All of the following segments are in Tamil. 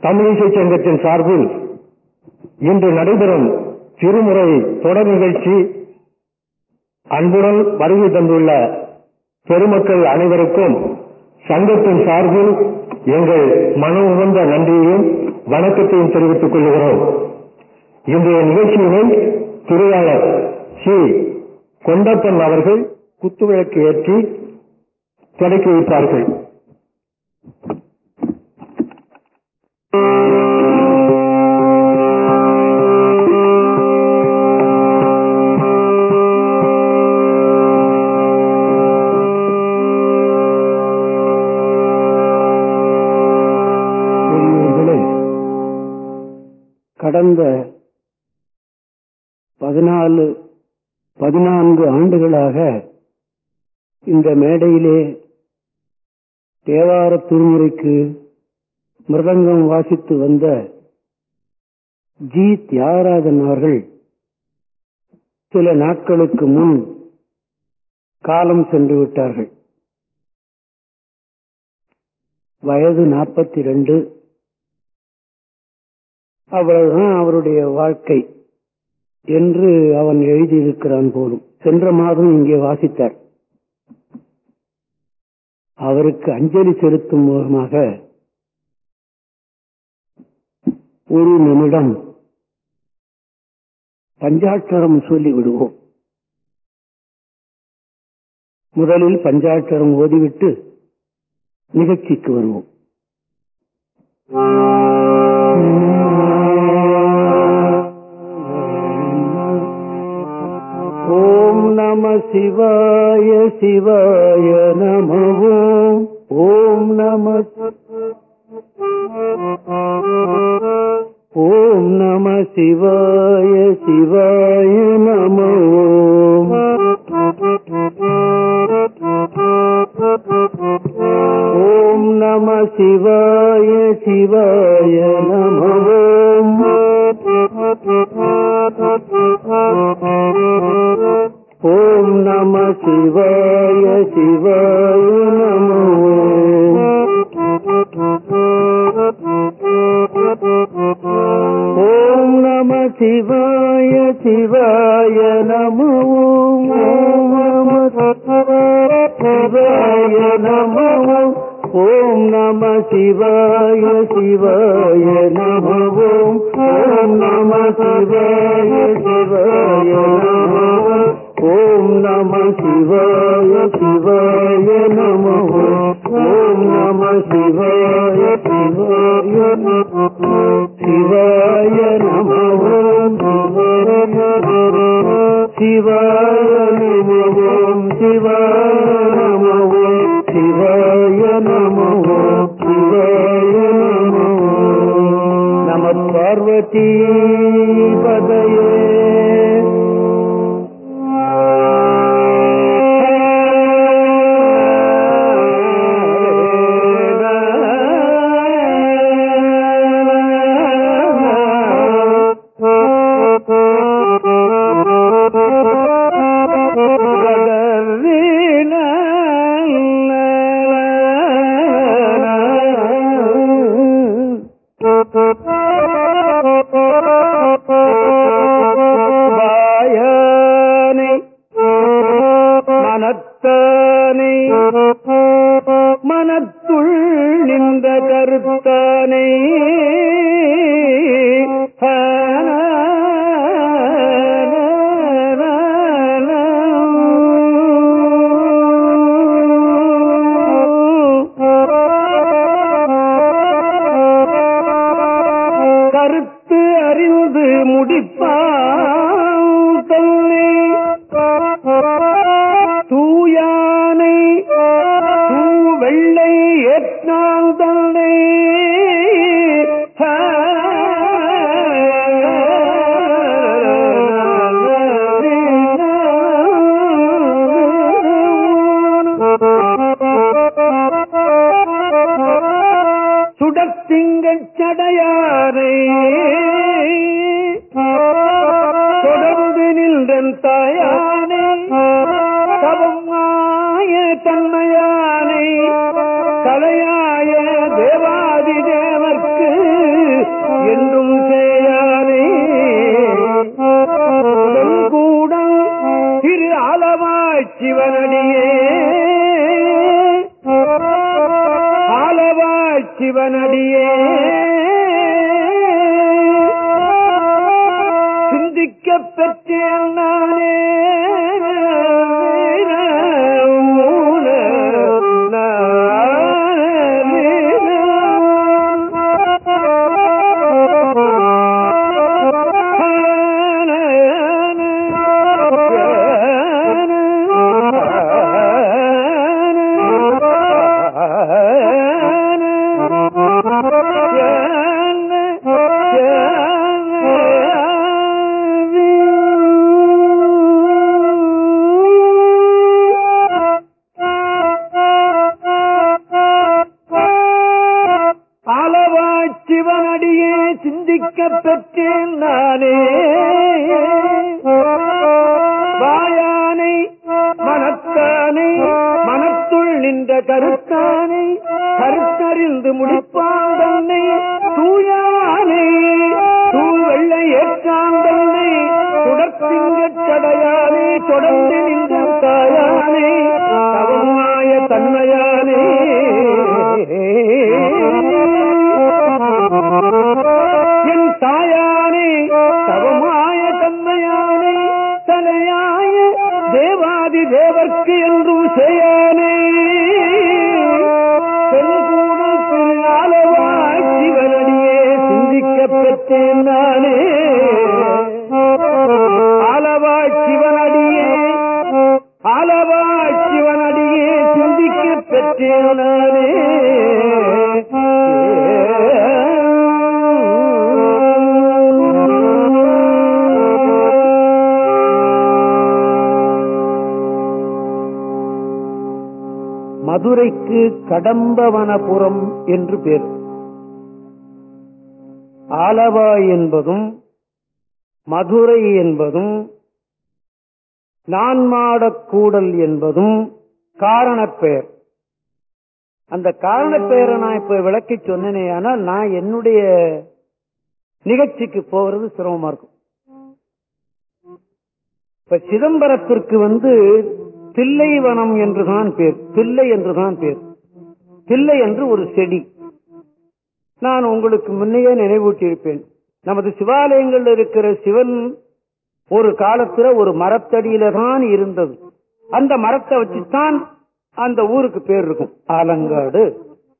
தமிழிசை சங்கத்தின் சார்பில் இன்று நடைபெறும் திருமுறை தொடர் நிகழ்ச்சி அன்புடன் வருகை தந்துள்ள பெருமக்கள் அனைவருக்கும் சங்கத்தின் சார்பில் எங்கள் மன உகந்த நன்றியையும் வணக்கத்தையும் தெரிவித்துக் கொள்கிறோம். இன்றைய நிகழ்ச்சியினை திருவாளர் சி. கொண்டப்பன் அவர்கள் குத்துவிளக்கு ஏற்றி தொடக்கி வைப்பார்கள். பதினான்கு ஆண்டுகளாக இந்த மேடையிலே தேவார திருமுறைக்கு மிருதங்கம் வாசித்து வந்த ஜி. தியாகராஜன் அவர்கள் சில நாட்களுக்கு முன் காலம் சென்று விட்டார்கள். வயது நாற்பத்தி ரெண்டு. அவ்வளவுதான் அவருடைய வாழ்க்கை. என்று அவன் எழுதியிருக்கிறான் போலும். சென்ற மாதம் இங்கே வாசித்தார். அவருக்கு அஞ்சலி செலுத்தும் மூலமாக ஒரு நிமிடம் பஞ்சாட்சரம் சொல்லிவிடுவோம். முதலில் பஞ்சாட்சரம் ஓதிவிட்டு நிகழ்ச்சிக்கு வருவோம். சிவாய சிவாய நம ஓம் நம ஓம் நம சிவாய சிவாய நம ஓம் நம சிவாய சிவாய நம ஓம் ஓம் நம சிவாய சிவாய நம ஓம் ஓம் நம சிவாய சிவாய நம ஓம் ஓம் நம சிவாய நம ஓம் ஓம் நம சிவாய சிவாய நம ஓம் நம சிவாய சிவாய நம ஓம் நம சிவாய சிவாய சிவாய நம ஓம் சிவாய நம ஓம் சிவாய நம ஓம் சிவாய நம ஓம் சிவாய நம நம பார்வதி के கடம்பவனபுரம் என்று பேர். ஆலவாய் என்பதும் மதுரை என்பதும் நான்மாடக்கூடல் என்பதும் காரணப்பெயர் அந்த காரணப்பெயரை நான் இப்ப விளக்கி சொன்னேனே ஆனால் நான் என்னுடைய நிகழ்ச்சிக்கு போறது சிரமமா இருக்கும். இப்ப சிதம்பரத்திற்கு வந்து தில்லைவனம் என்றுதான் பேர் தில்லை என்றுதான் பேர். தில்லை என்று ஒரு செடி. நான் உங்களுக்கு முன்னையே நினைவூட்டியிருப்பேன். நமது சிவாலயங்கள் இருக்கிற சிவன் ஒரு காலத்துல ஒரு மரத்தடியில தான் இருந்தது. அந்த மரத்தை வச்சுதான் அந்த ஊருக்கு பேர் இருக்கும். ஆலங்காடு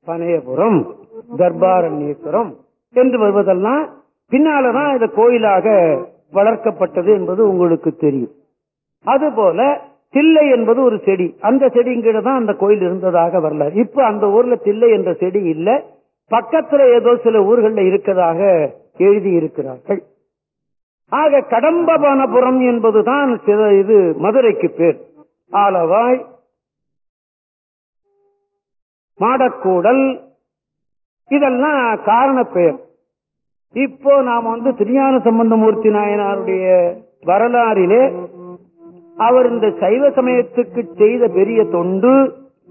பனையபுரம் தர்பாரண்யேஸ்வரம் என்று வருவதெல்லாம் பின்னாலதான் இந்த கோயிலாக வளர்க்கப்பட்டது என்பது உங்களுக்கு தெரியும். அதுபோல தில்லை என்பது ஒரு செடி. அந்த செடிங்கிட்ட தான் அந்த கோயில் இருந்ததாக வரல இப்ப அந்த ஊர்ல தில்லை என்ற செடி இல்ல. பக்கத்துல ஏதோ சில ஊர்கள்ல இருக்கதாக எழுதி இருக்கிறார்கள் ஆக கடம்பவனபுரம் என்பதுதான் சித- இது மதுரைக்கு பேர். ஆலவாய் மாடக்கூடல் இதெல்லாம் காரண பெயர். இப்போ நாம வந்து திருஞான சம்பந்தமூர்த்தி நாயனாருடைய வரலாறிலே அவர் இந்த சைவ சமயத்துக்கு செய்த பெரிய தொண்டு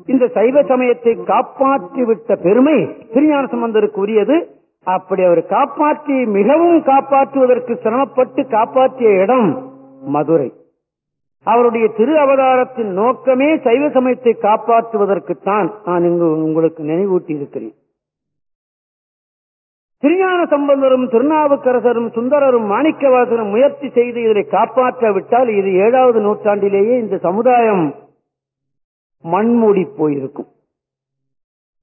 இந்த சைவ சமயத்தை காப்பாற்றி விட்ட பெருமை திருஞான சம்பந்தருக்கு உரியது அப்படி அவர் காப்பாற்றி மிகவும் காப்பாற்றுவதற்கு சிரமப்பட்டு காப்பாற்றிய இடம் மதுரை. அவருடைய திரு அவதாரத்தின் நோக்கமே சைவ சமயத்தை காப்பாற்றுவதற்குத்தான் நான் இங்கு உங்களுக்கு நினைவூட்டி இருக்கிறேன் திருஞான சம்பந்தரும் திருநாவுக்கரசரும் சுந்தரரும் மாணிக்கவாசரும் முயற்சி செய்து இதனை காப்பாற்றவிட்டால் இது ஏழாவது நூற்றாண்டிலேயே இந்த சமுதாயம் மண்மூடி போயிருக்கும்.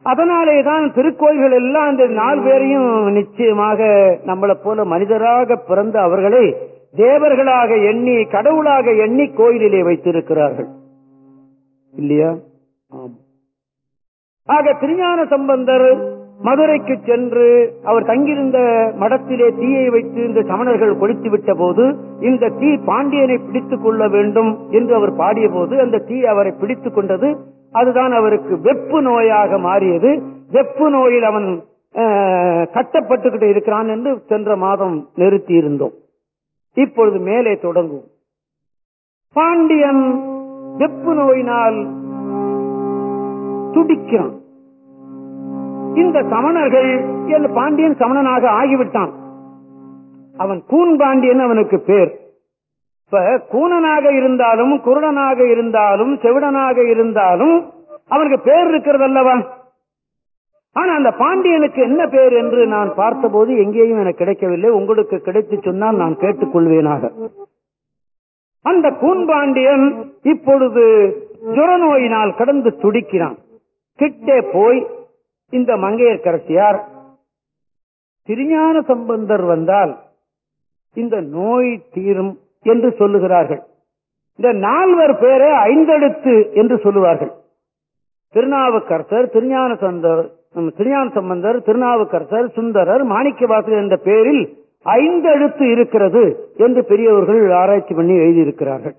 அதனாலே தான் திருக்கோயில்கள் எல்லாம் அந்த நாலு பேரையும் நிச்சயமாக நம்மளை போல மனிதராக பிறந்த அவர்களை தேவர்களாக எண்ணி கடவுளாக எண்ணி கோயிலிலே வைத்திருக்கிறார்கள். இல்லையா? ஆம் ஆக திருஞான சம்பந்தர் மதுரைக்கு சென்று அவர் தங்கியிருந்த மடத்திலே தீயை வைத்து இந்த சமணர்கள் கொளுத்து விட்ட போது இந்த தீ பாண்டியனை பிடித்துக் கொள்ள வேண்டும் என்று அவர் பாடிய போது அந்த தீ அவரை பிடித்துக் கொண்டது. அதுதான் அவருக்கு வெப்பு நோயாக மாறியது. வெப்பு நோயில் அவன் அஹ், கட்டப்பட்டுக்கிட்டு இருக்கிறான் என்று சென்ற மாதம் நிறுத்தி இருந்தோம் இப்பொழுது மேலே தொடங்கும். பாண்டியன் வெப்பு நோயினால் துடிக்கிறான். இந்த சமணர்கள் பாண்டியன் சமணனாக ஆகிவிட்டான். அவன் கூன் பாண்டியன் அவனுக்கு பேர். இப்ப கூனனாக இருந்தாலும் குருடனாக இருந்தாலும் செவிடனாக இருந்தாலும் அவனுக்கு பேர் இருக்கிறது அல்லவா ஆனா அந்த பாண்டியனுக்கு என்ன பேர் என்று நான் பார்த்தபோது எங்கேயும் எனக்கு கிடைக்கவில்லை. உங்களுக்கு கிடைத்து சொன்னால் நான் கேட்டுக்கொள்வேனாக அந்த கூன்பாண்டியன் இப்பொழுது ஜுரநோயினால் கடந்து துடிக்கிறான். கிட்டே போய் இந்த மங்கையர்கரசியார் திருஞான சம்பந்தர் வந்தால் இந்த நோய் தீரும் என்று சொல்லுகிறார்கள். இந்த நால்வர் பேரை ஐந்தெடுத்து என்று சொல்லுவார்கள். திருநாவுக்கரசர் திருஞான சந்தர் திருஞான சம்பந்தர் திருநாவுக்கரசர் சுந்தரர் மாணிக்கவாசர் என்ற பேரில் ஐந்தெழுத்து இருக்கிறது என்று பெரியவர்கள் ஆராய்ச்சி பண்ணி எழுதியிருக்கிறார்கள்.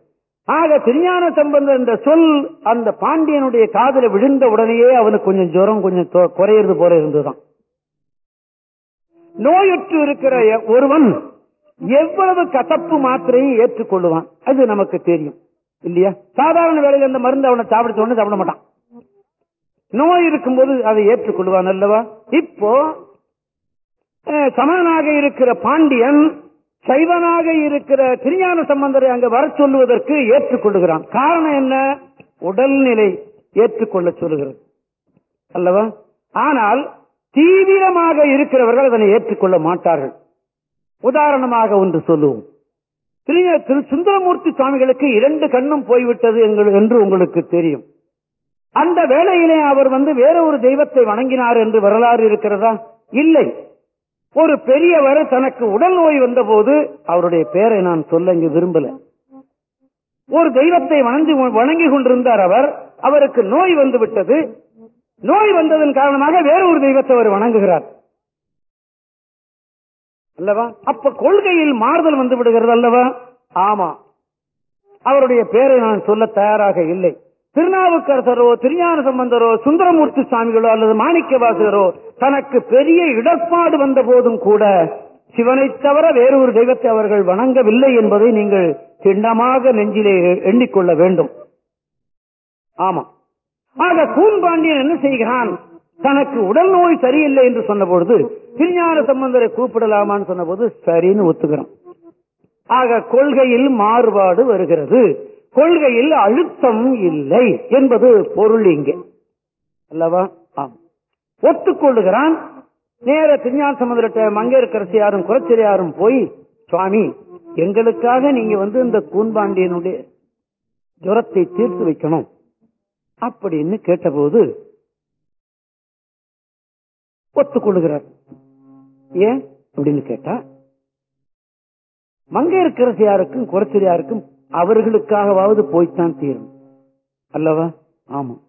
ஆக திருஞான சம்பந்தர் என்ற சொல் அந்த பாண்டியனுடைய காதல விழுந்த உடனேயே அவனுக்கு கொஞ்சம் ஜுரம் கொஞ்சம் குறையிறது போல இருந்துதான் நோயுற்று இருக்கிற ஒருவன் எவ்வளவு கசப்பு மாத்திரையும் ஏற்றுக்கொள்ளுவான்? அது நமக்கு தெரியும். இல்லையா? சாதாரண வேலையில் அந்த மருந்து அவனை சாப்பிடுத்த உடனே சாப்பிட மாட்டான். நோய் இருக்கும்போது அதை ஏற்றுக்கொள்வான் அல்லவா? இப்போ சமனாக இருக்கிற பாண்டியன் சைவனாக இருக்கிற திருஞான சம்பந்தரை அங்க வர சொல்லுவதற்கு ஏற்றுக்கொள்ளுகிறான். காரணம் என்ன? உடல்நிலை ஏற்றுக்கொள்ள சொல்லுகிறது. அல்லவா? ஆனால் தீவிரமாக இருக்கிறவர்கள் அதனை ஏற்றுக்கொள்ள மாட்டார்கள். உதாரணமாக ஒன்று சொல்லுவோம். திரு- சுந்தரமூர்த்தி சுவாமிகளுக்கு இரண்டு கண்ணும் போய்விட்டது எங்கள்- என்று உங்களுக்கு தெரியும். அந்த வேளையிலே அவர் வந்து வேற ஒரு தெய்வத்தை வணங்கினார் என்று வரலாறு இருக்கிறதா? இல்லை. ஒரு பெரியவர் தனக்கு உடல் நோய் வந்தபோது அவருடைய பெயரை நான் சொல்ல இங்கு விரும்பல. ஒரு தெய்வத்தை வணங்கி வணங்கி கொண்டிருந்தார் அவர். அவருக்கு நோய் வந்து விட்டது நோய் வந்ததன் காரணமாக வேற ஒரு தெய்வத்தை அவர் வணங்குகிறார். அல்லவா? அப்ப கொள்கையில் மாறுதல் வந்து விடுகிறது அல்லவா? ஆமா. அவருடைய பெயரை நான் சொல்ல தயாராக இல்லை. திருநாவுக்கரசரோ திருஞான சம்பந்தரோ சுந்தரமூர்த்தி சுவாமிகளோ அல்லது மாணிக்கவாசகரோ தனக்கு பெரிய இடர்பாடு வந்த போதும் கூட சிவனைத் தவிர வேறொரு தெய்வத்தை அவர்கள் வணங்கவில்லை என்பதை நீங்கள் திண்ணமாக நெஞ்சிலே எண்ணிக்கொள்ள வேண்டும். ஆமா. ஆக கூன்பாண்டியன் என்ன செய்கிறான்? தனக்கு உடல் நோய் சரியில்லை என்று சொன்னபொழுது திருஞான சம்பந்தரை கூப்பிடலாமான்னு சொன்னபோது சரின்னு ஒத்துக்கிறான். ஆக கொள்கையில் மாறுபாடு வருகிறது. கொள்கையில் அழுத்தம் இல்லை என்பது பொருள் இங்கே. அல்லவா? ஆம். ஒத்துக்கொள்ளுகிறான். நேர திருஞான சமுதிரட்ட மங்கையரசியாரும் குரச்சிரியாரும் போய் சுவாமி எங்களுக்காக நீங்க வந்து இந்த கூன்பாண்டியனுடைய ஜுரத்தை தீர்த்து வைக்கணும். அப்படின்னு கேட்டபோது ஒத்துக்கொள்ளுகிறார். ஏன் அப்படின்னு கேட்டா மங்கையர்க்கரசியாருக்கும் குரச்சிரியாருக்கும் அவர்களுக்காகவாவது போய்த்தான் தீரும். அல்லவா? ஆமா.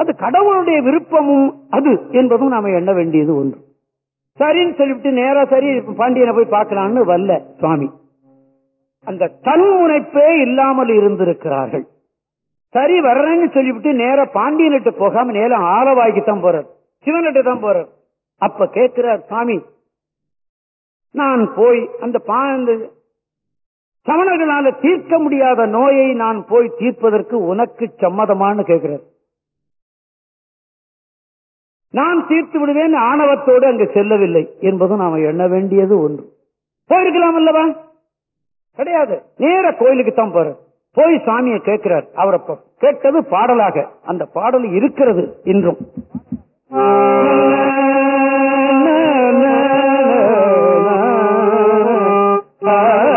அது கடவுளுடைய விருப்பமும் அது என்பதும் நாம எண்ண வேண்டியது ஒன்று. சரின்னு சொல்லிவிட்டு நேரா சரி பாண்டியனை போய் பார்க்கலாம்னு வரல சுவாமி. அந்த தன்முனைப்பே இல்லாமல் இருந்திருக்கிறார்கள். சரி வர்றேன்னு சொல்லிவிட்டு நேர பாண்டியனிட்டு போகாம நேரம் ஆலவாய்க்கு தான் போறார். சிவன்கிட்ட தான் போறார். அப்ப கேட்கிறார் சாமி நான் போய் அந்த சமணர்களால தீர்க்க முடியாத நோயை நான் போய் தீர்ப்பதற்கு உனக்கு சம்மதமான்னு கேட்கிறார். நான் தீர்த்து விடுவேன் ஆணவத்தோடு அங்கு செல்லவில்லை என்பதும் நாம எண்ண வேண்டியது ஒன்று. போயிருக்கலாம் அல்லவா? கிடையாது. நேர கோயிலுக்கு தான் போற போய் சாமியை கேட்கிறார். அவரை கேட்டது பாடலாக. அந்த பாடல் இருக்கிறது இன்றும். காட்டுமாவது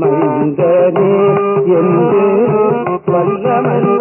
மந்தனே என்று வல்லமன்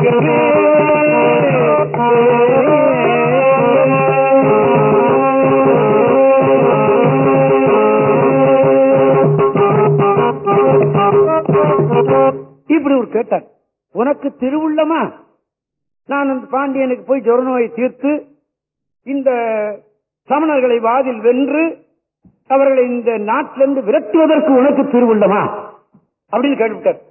இப்படி ஒரு கேட்டார். உனக்கு திருவுள்ளமா? நான் அந்த பாண்டியனுக்கு போய் ஜொர நோயை தீர்த்து இந்த சமணர்களை வாதில் வென்று அவர்களை இந்த நாட்டிலிருந்து விரட்டுவதற்கு உனக்கு திருவுள்ளமா? அப்படின்னு கேட்டுவிட்டார்.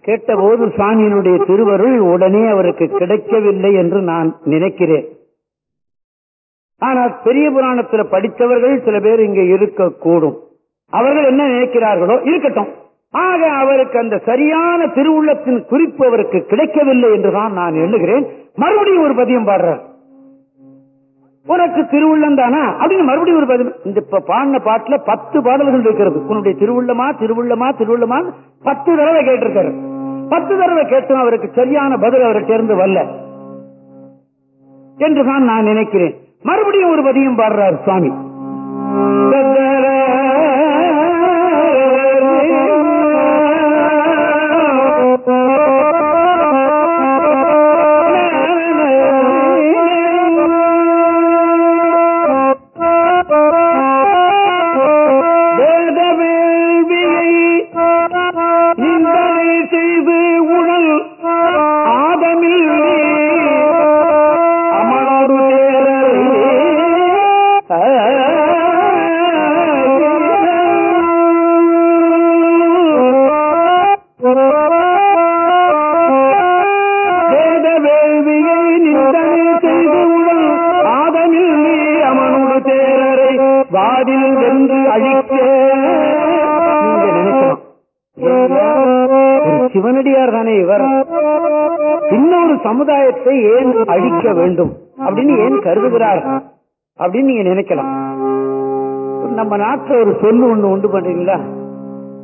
கேட்டபோது சுவாமியினுடைய திருவருள் உடனே அவருக்கு கிடைக்கவில்லை என்று நான் நினைக்கிறேன். ஆனால் பெரிய புராணத்தில் படித்தவர்கள் சில பேர் இங்கு இருக்கக்கூடும். அவர்கள் என்ன நினைக்கிறார்களோ இருக்கட்டும். ஆக அவருக்கு அந்த சரியான திருவுள்ளத்தின் குறிப்பு அவருக்கு கிடைக்கவில்லை என்றுதான் நான் எண்ணுகிறேன். மறுபடியும் ஒரு பதியம் பாடுறார். உனக்கு திருவுள்ளம் தானா? அப்படின்னு மறுபடியும் ஒரு பதியம் இந்த பாடின பாட்டுல பத்து பாடல்கள் இருக்கிறது. உன்னுடைய திருவுள்ளமா திருவுள்ளமா திருவுள்ளமா? பத்து தடவை கேட்டிருக்காரு. பத்து தடவை கேட்டும் அவருக்கு சரியான பதில் அவருக்கு இருந்து வரல. என்றுதான் நான் நினைக்கிறேன். மறுபடியும் ஒரு பதியம் பாடுறார் சுவாமி. ஒரு தானே இவர். இன்னொரு சமுதாயத்தை ஏன் அழிக்க வேண்டும் அப்படின்னு ஏன் கருதுகிறார் அப்படின்னு நீங்க நினைக்கலாம். நம்ம நாட்டில் ஒரு சொல்லு ஒண்ணு உண்டு பண்றீங்களா?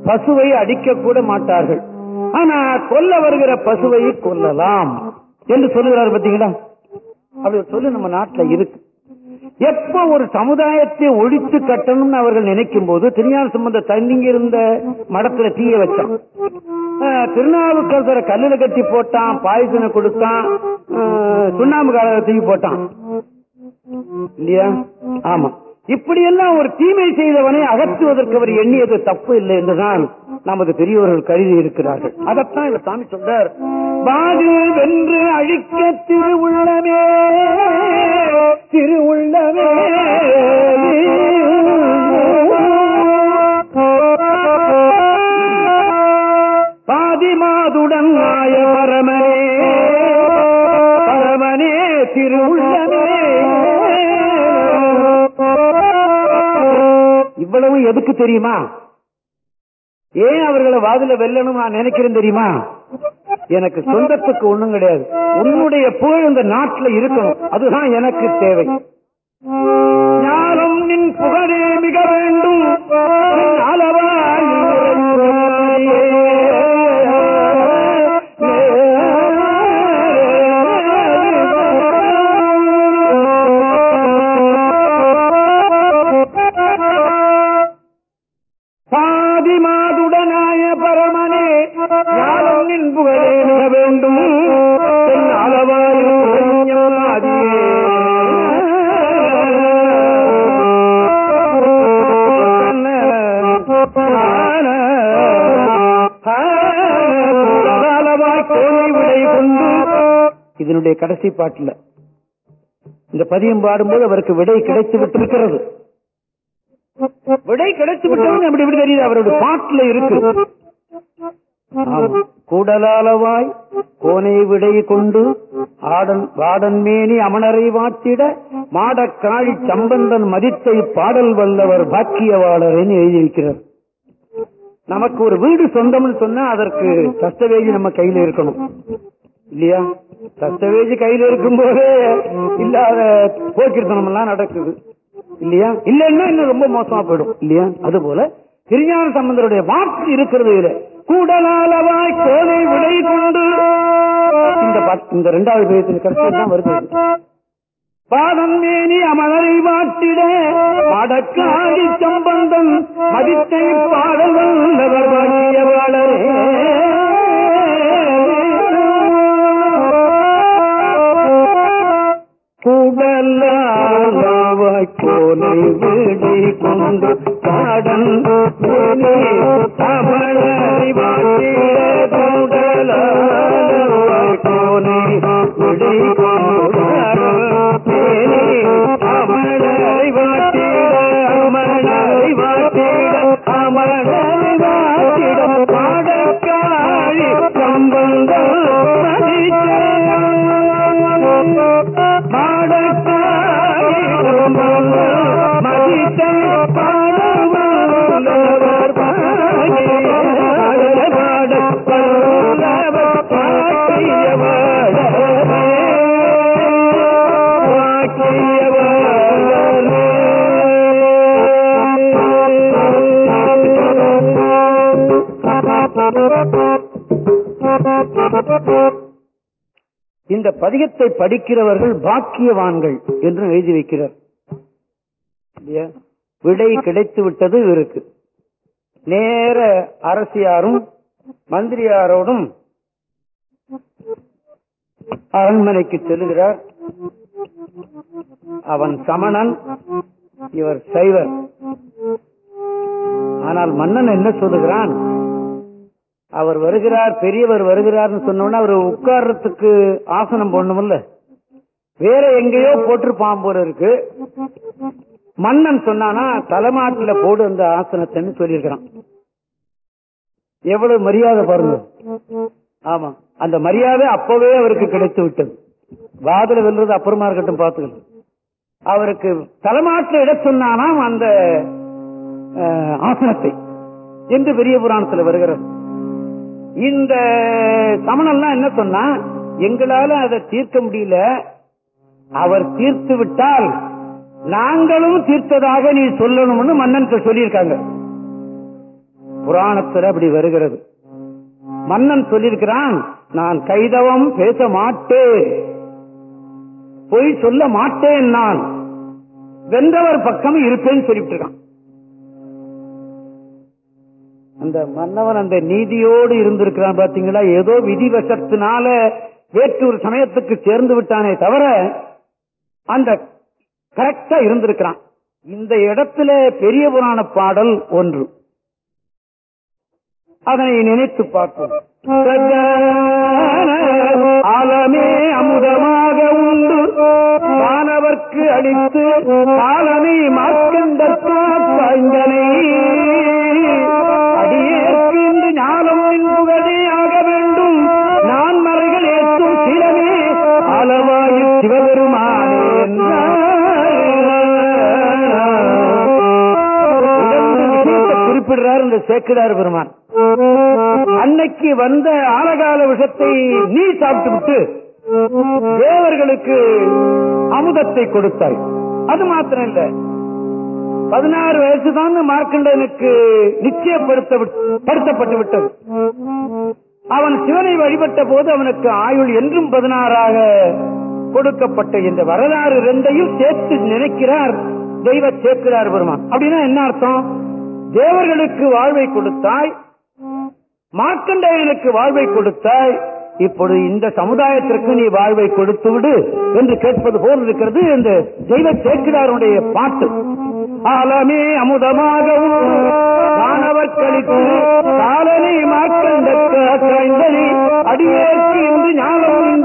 பசுவை அடிக்க கூட மாட்டார்கள். ஆனா கொல்ல வருகிற பசுவை கொல்லலாம் என்று சொல்லுகிறார் பாத்தீங்களா? அப்படி சொல்லு நம்ம நாட்டில் இருக்கு. எப்ப ஒரு சமுதாயத்தை ஒழித்து கட்டணும்னு அவர்கள் நினைக்கும் போது திருஞான சம்பந்த தண்ணிங்க இருந்த மடத்துல தீய வச்சான். திருநாவுக்கரசரை கல்லுல கட்டி போட்டான் பாய்சனை கொடுத்தான் சுண்ணாம்பு கால தூக்கி போட்டான். இல்லையா? ஆமா. இப்படி எல்லாம் ஒரு தீமை செய்தவனை அகற்றுவதற்கு அவர் எண்ணியது தப்பு இல்லை என்றுதான் நமது பெரியவர்கள் கருதி இருக்கிறார்கள். அதைத்தான் இந்த சாமி சொல்றார். பாது வென்று அழிக்க திருவுள்ளமே திருவுள்ளமே பாதிமாதுடன் நாய பரமனே இவ்வளவு எதுக்கு தெரியுமா? ஏன் அவர்களை வாதில வெல்லணும் நான் நினைக்கிறேன் தெரியுமா? எனக்கு சொந்தத்துக்கு ஒண்ணும் கிடையாது. உன்னுடைய புகழ் இந்த நாட்டில் இருக்கணும். அதுதான் எனக்கு தேவை. யாரும் நின் புகழே மிக வேண்டும் ஞானம் நின் மிக வேண்டும். என் இதனுடைய கடைசி பாட்டுல. இந்த பதியம் பாடும்போது அவருக்கு விடை கிடைத்து விட்டிருக்கிறது. விடை கிடைத்து விட்டது அப்படி எப்படி தெரியுது. அவருடைய பாட்டுல இருக்கு. கூடலாலவாய் கோனை விடை கொண்டு ஆடன் வாடன் மேனி அமணரை வாத்திட மாடக்காழி சம்பந்தன் மதித்தை பாடல் வல்லவர் பாக்கியவாளர்னு எழுதியிருக்கிறார். நமக்கு ஒரு வீடு சொந்தம்னு சொன்னா அதற்கு சஸ்தவேஜி நம்ம கையில இருக்கணும். இல்லையா? சஸ்தவேஜி கையில இருக்கும் போதே இல்லாத போக்கிருத்தனம் எல்லாம் நடக்குது. இல்லையா? இல்லைன்னா இன்னும் ரொம்ப மோசமா போயிடும். இல்லையா? அது போல திருஞான சம்பந்தருடைய வாக்கு இருக்கிறது இதுல கூடலாலவாய் கோலை விடை கொண்டு இந்த இந்த இரண்டாவது பேயத்தின் கருத்து தான் வருது பாதம் மேனி அமலரை வாட்டிட அடக்காடி சம்பந்தன் மதித்தை பாடல் வல்லவர் வாழியவாளரே கூடலாய் கோனை விடை கொண்டு பாடன் இந்த பதிகத்தை படிக்கிறவர்கள் பாக்கியவான்கள் என்று எழுதி வைக்கிறார். விடை கிடைத்து விட்டது இவருக்கு. நேர அரசியாரும் மந்திரியாரோடும் அரண்மனைக்கு செல்கிறார். அவன் சமணன் இவர் சைவர் ஆனால் மன்னன் என்ன சொல்லுகிறான்? அவர் வருகிறார் பெரியவர் வருகிறார்னு சொன்னோம்னா அவர் உட்கார்றதுக்கு ஆசனம் போடணும்ல. வேற எங்கேயோ போட்டிருப்பான் போல இருக்கு. மன்னன் சொன்னானா தலைமாட்டில போடு அந்த ஆசனத்தைன்னு சொல்லியிருக்கிறான். எவ்வளவு மரியாதை பாருங்க. ஆமா அந்த மரியாதை அப்பவே அவருக்கு கிடைத்து விட்டது. வாதில வெல்றது அப்புறமா இருக்கட்டும் பார்த்துக்கலாம் அவருக்கு தலைமாட்டில் இட சொன்னானாம் அந்த ஆசனத்தை. என்று பெரிய புராணத்துல வருகிறது. இந்த சமணம்லாம் என்ன சொன்னா எங்களால அதை தீர்க்க முடியல. அவர் தீர்த்து விட்டால் நாங்களும் தீர்த்ததாக நீ சொல்லணும்னு மன்னன் சொல்லியிருக்காங்க. புராணத்துல அப்படி வருகிறது. மன்னன் சொல்லியிருக்கிறான் நான் கைதவம் பேச மாட்டேன். பொய் சொல்ல மாட்டேன் நான். வென்றவர் பக்கம் இருப்பேன்னு சொல்லிட்டு இருக்கான் அந்த மன்னவன் அந்த நீதியோடு இருந்திருக்கிறான் பாத்தீங்களா? ஏதோ விதிவசத்தினால வேற்றொரு சமயத்துக்கு சேர்ந்து விட்டானே தவிர அந்த கரெக்டா இருந்திருக்கிறான். இந்த இடத்துல பெரிய புராண பாடல் ஒன்று. அதனை நினைத்து பார்ப்போம். ஆலமே அமுதமாக உண்டு. மாணவர்க்கு அளித்து ஆலமே மார்க்கண்டனை குறிப்பிடுறார் இந்த சேக்கிடார் பெருமான். அன்னைக்கு வந்த ஆலகால விஷத்தை நீ சாப்பிட்டு விட்டு தேவர்களுக்கு அமுதத்தை கொடுத்தாய். அது மாத்திரம் இல்ல பதினாறு வயசுதான் மார்க்கண்டனுக்கு நிச்சயப்படுத்தப்பட்டு விட்டது அவன் சிவனை வழிபட்ட போது அவனுக்கு ஆயுள் என்றும் பதினாறாக கொடுக்கப்பட்ட இந்த வரலாறு ரெண்டையும் சேர்த்து நினைக்கிறார். தெய்வ சேர்க்கிறார் பெருமான். அப்படின்னா என்ன அர்த்தம்? தேவர்களுக்கு வாழ்வை கொடுத்தாய் மார்க்கண்டேயனுக்கு வாழ்வை கொடுத்தாய் இப்பொழுது இந்த சமுதாயத்திற்கு நீ வாழ்வை கொடுத்து விடு என்று கேட்பது போல் இருக்கிறது இந்த தெய்வ தேக்கிடாருடைய பாட்டு. ஆலமே அமுதமாகவும் மாணவர் கழித்து காலனை மார்க்கண்டனி அடியேற்கு இன்று ஞானம்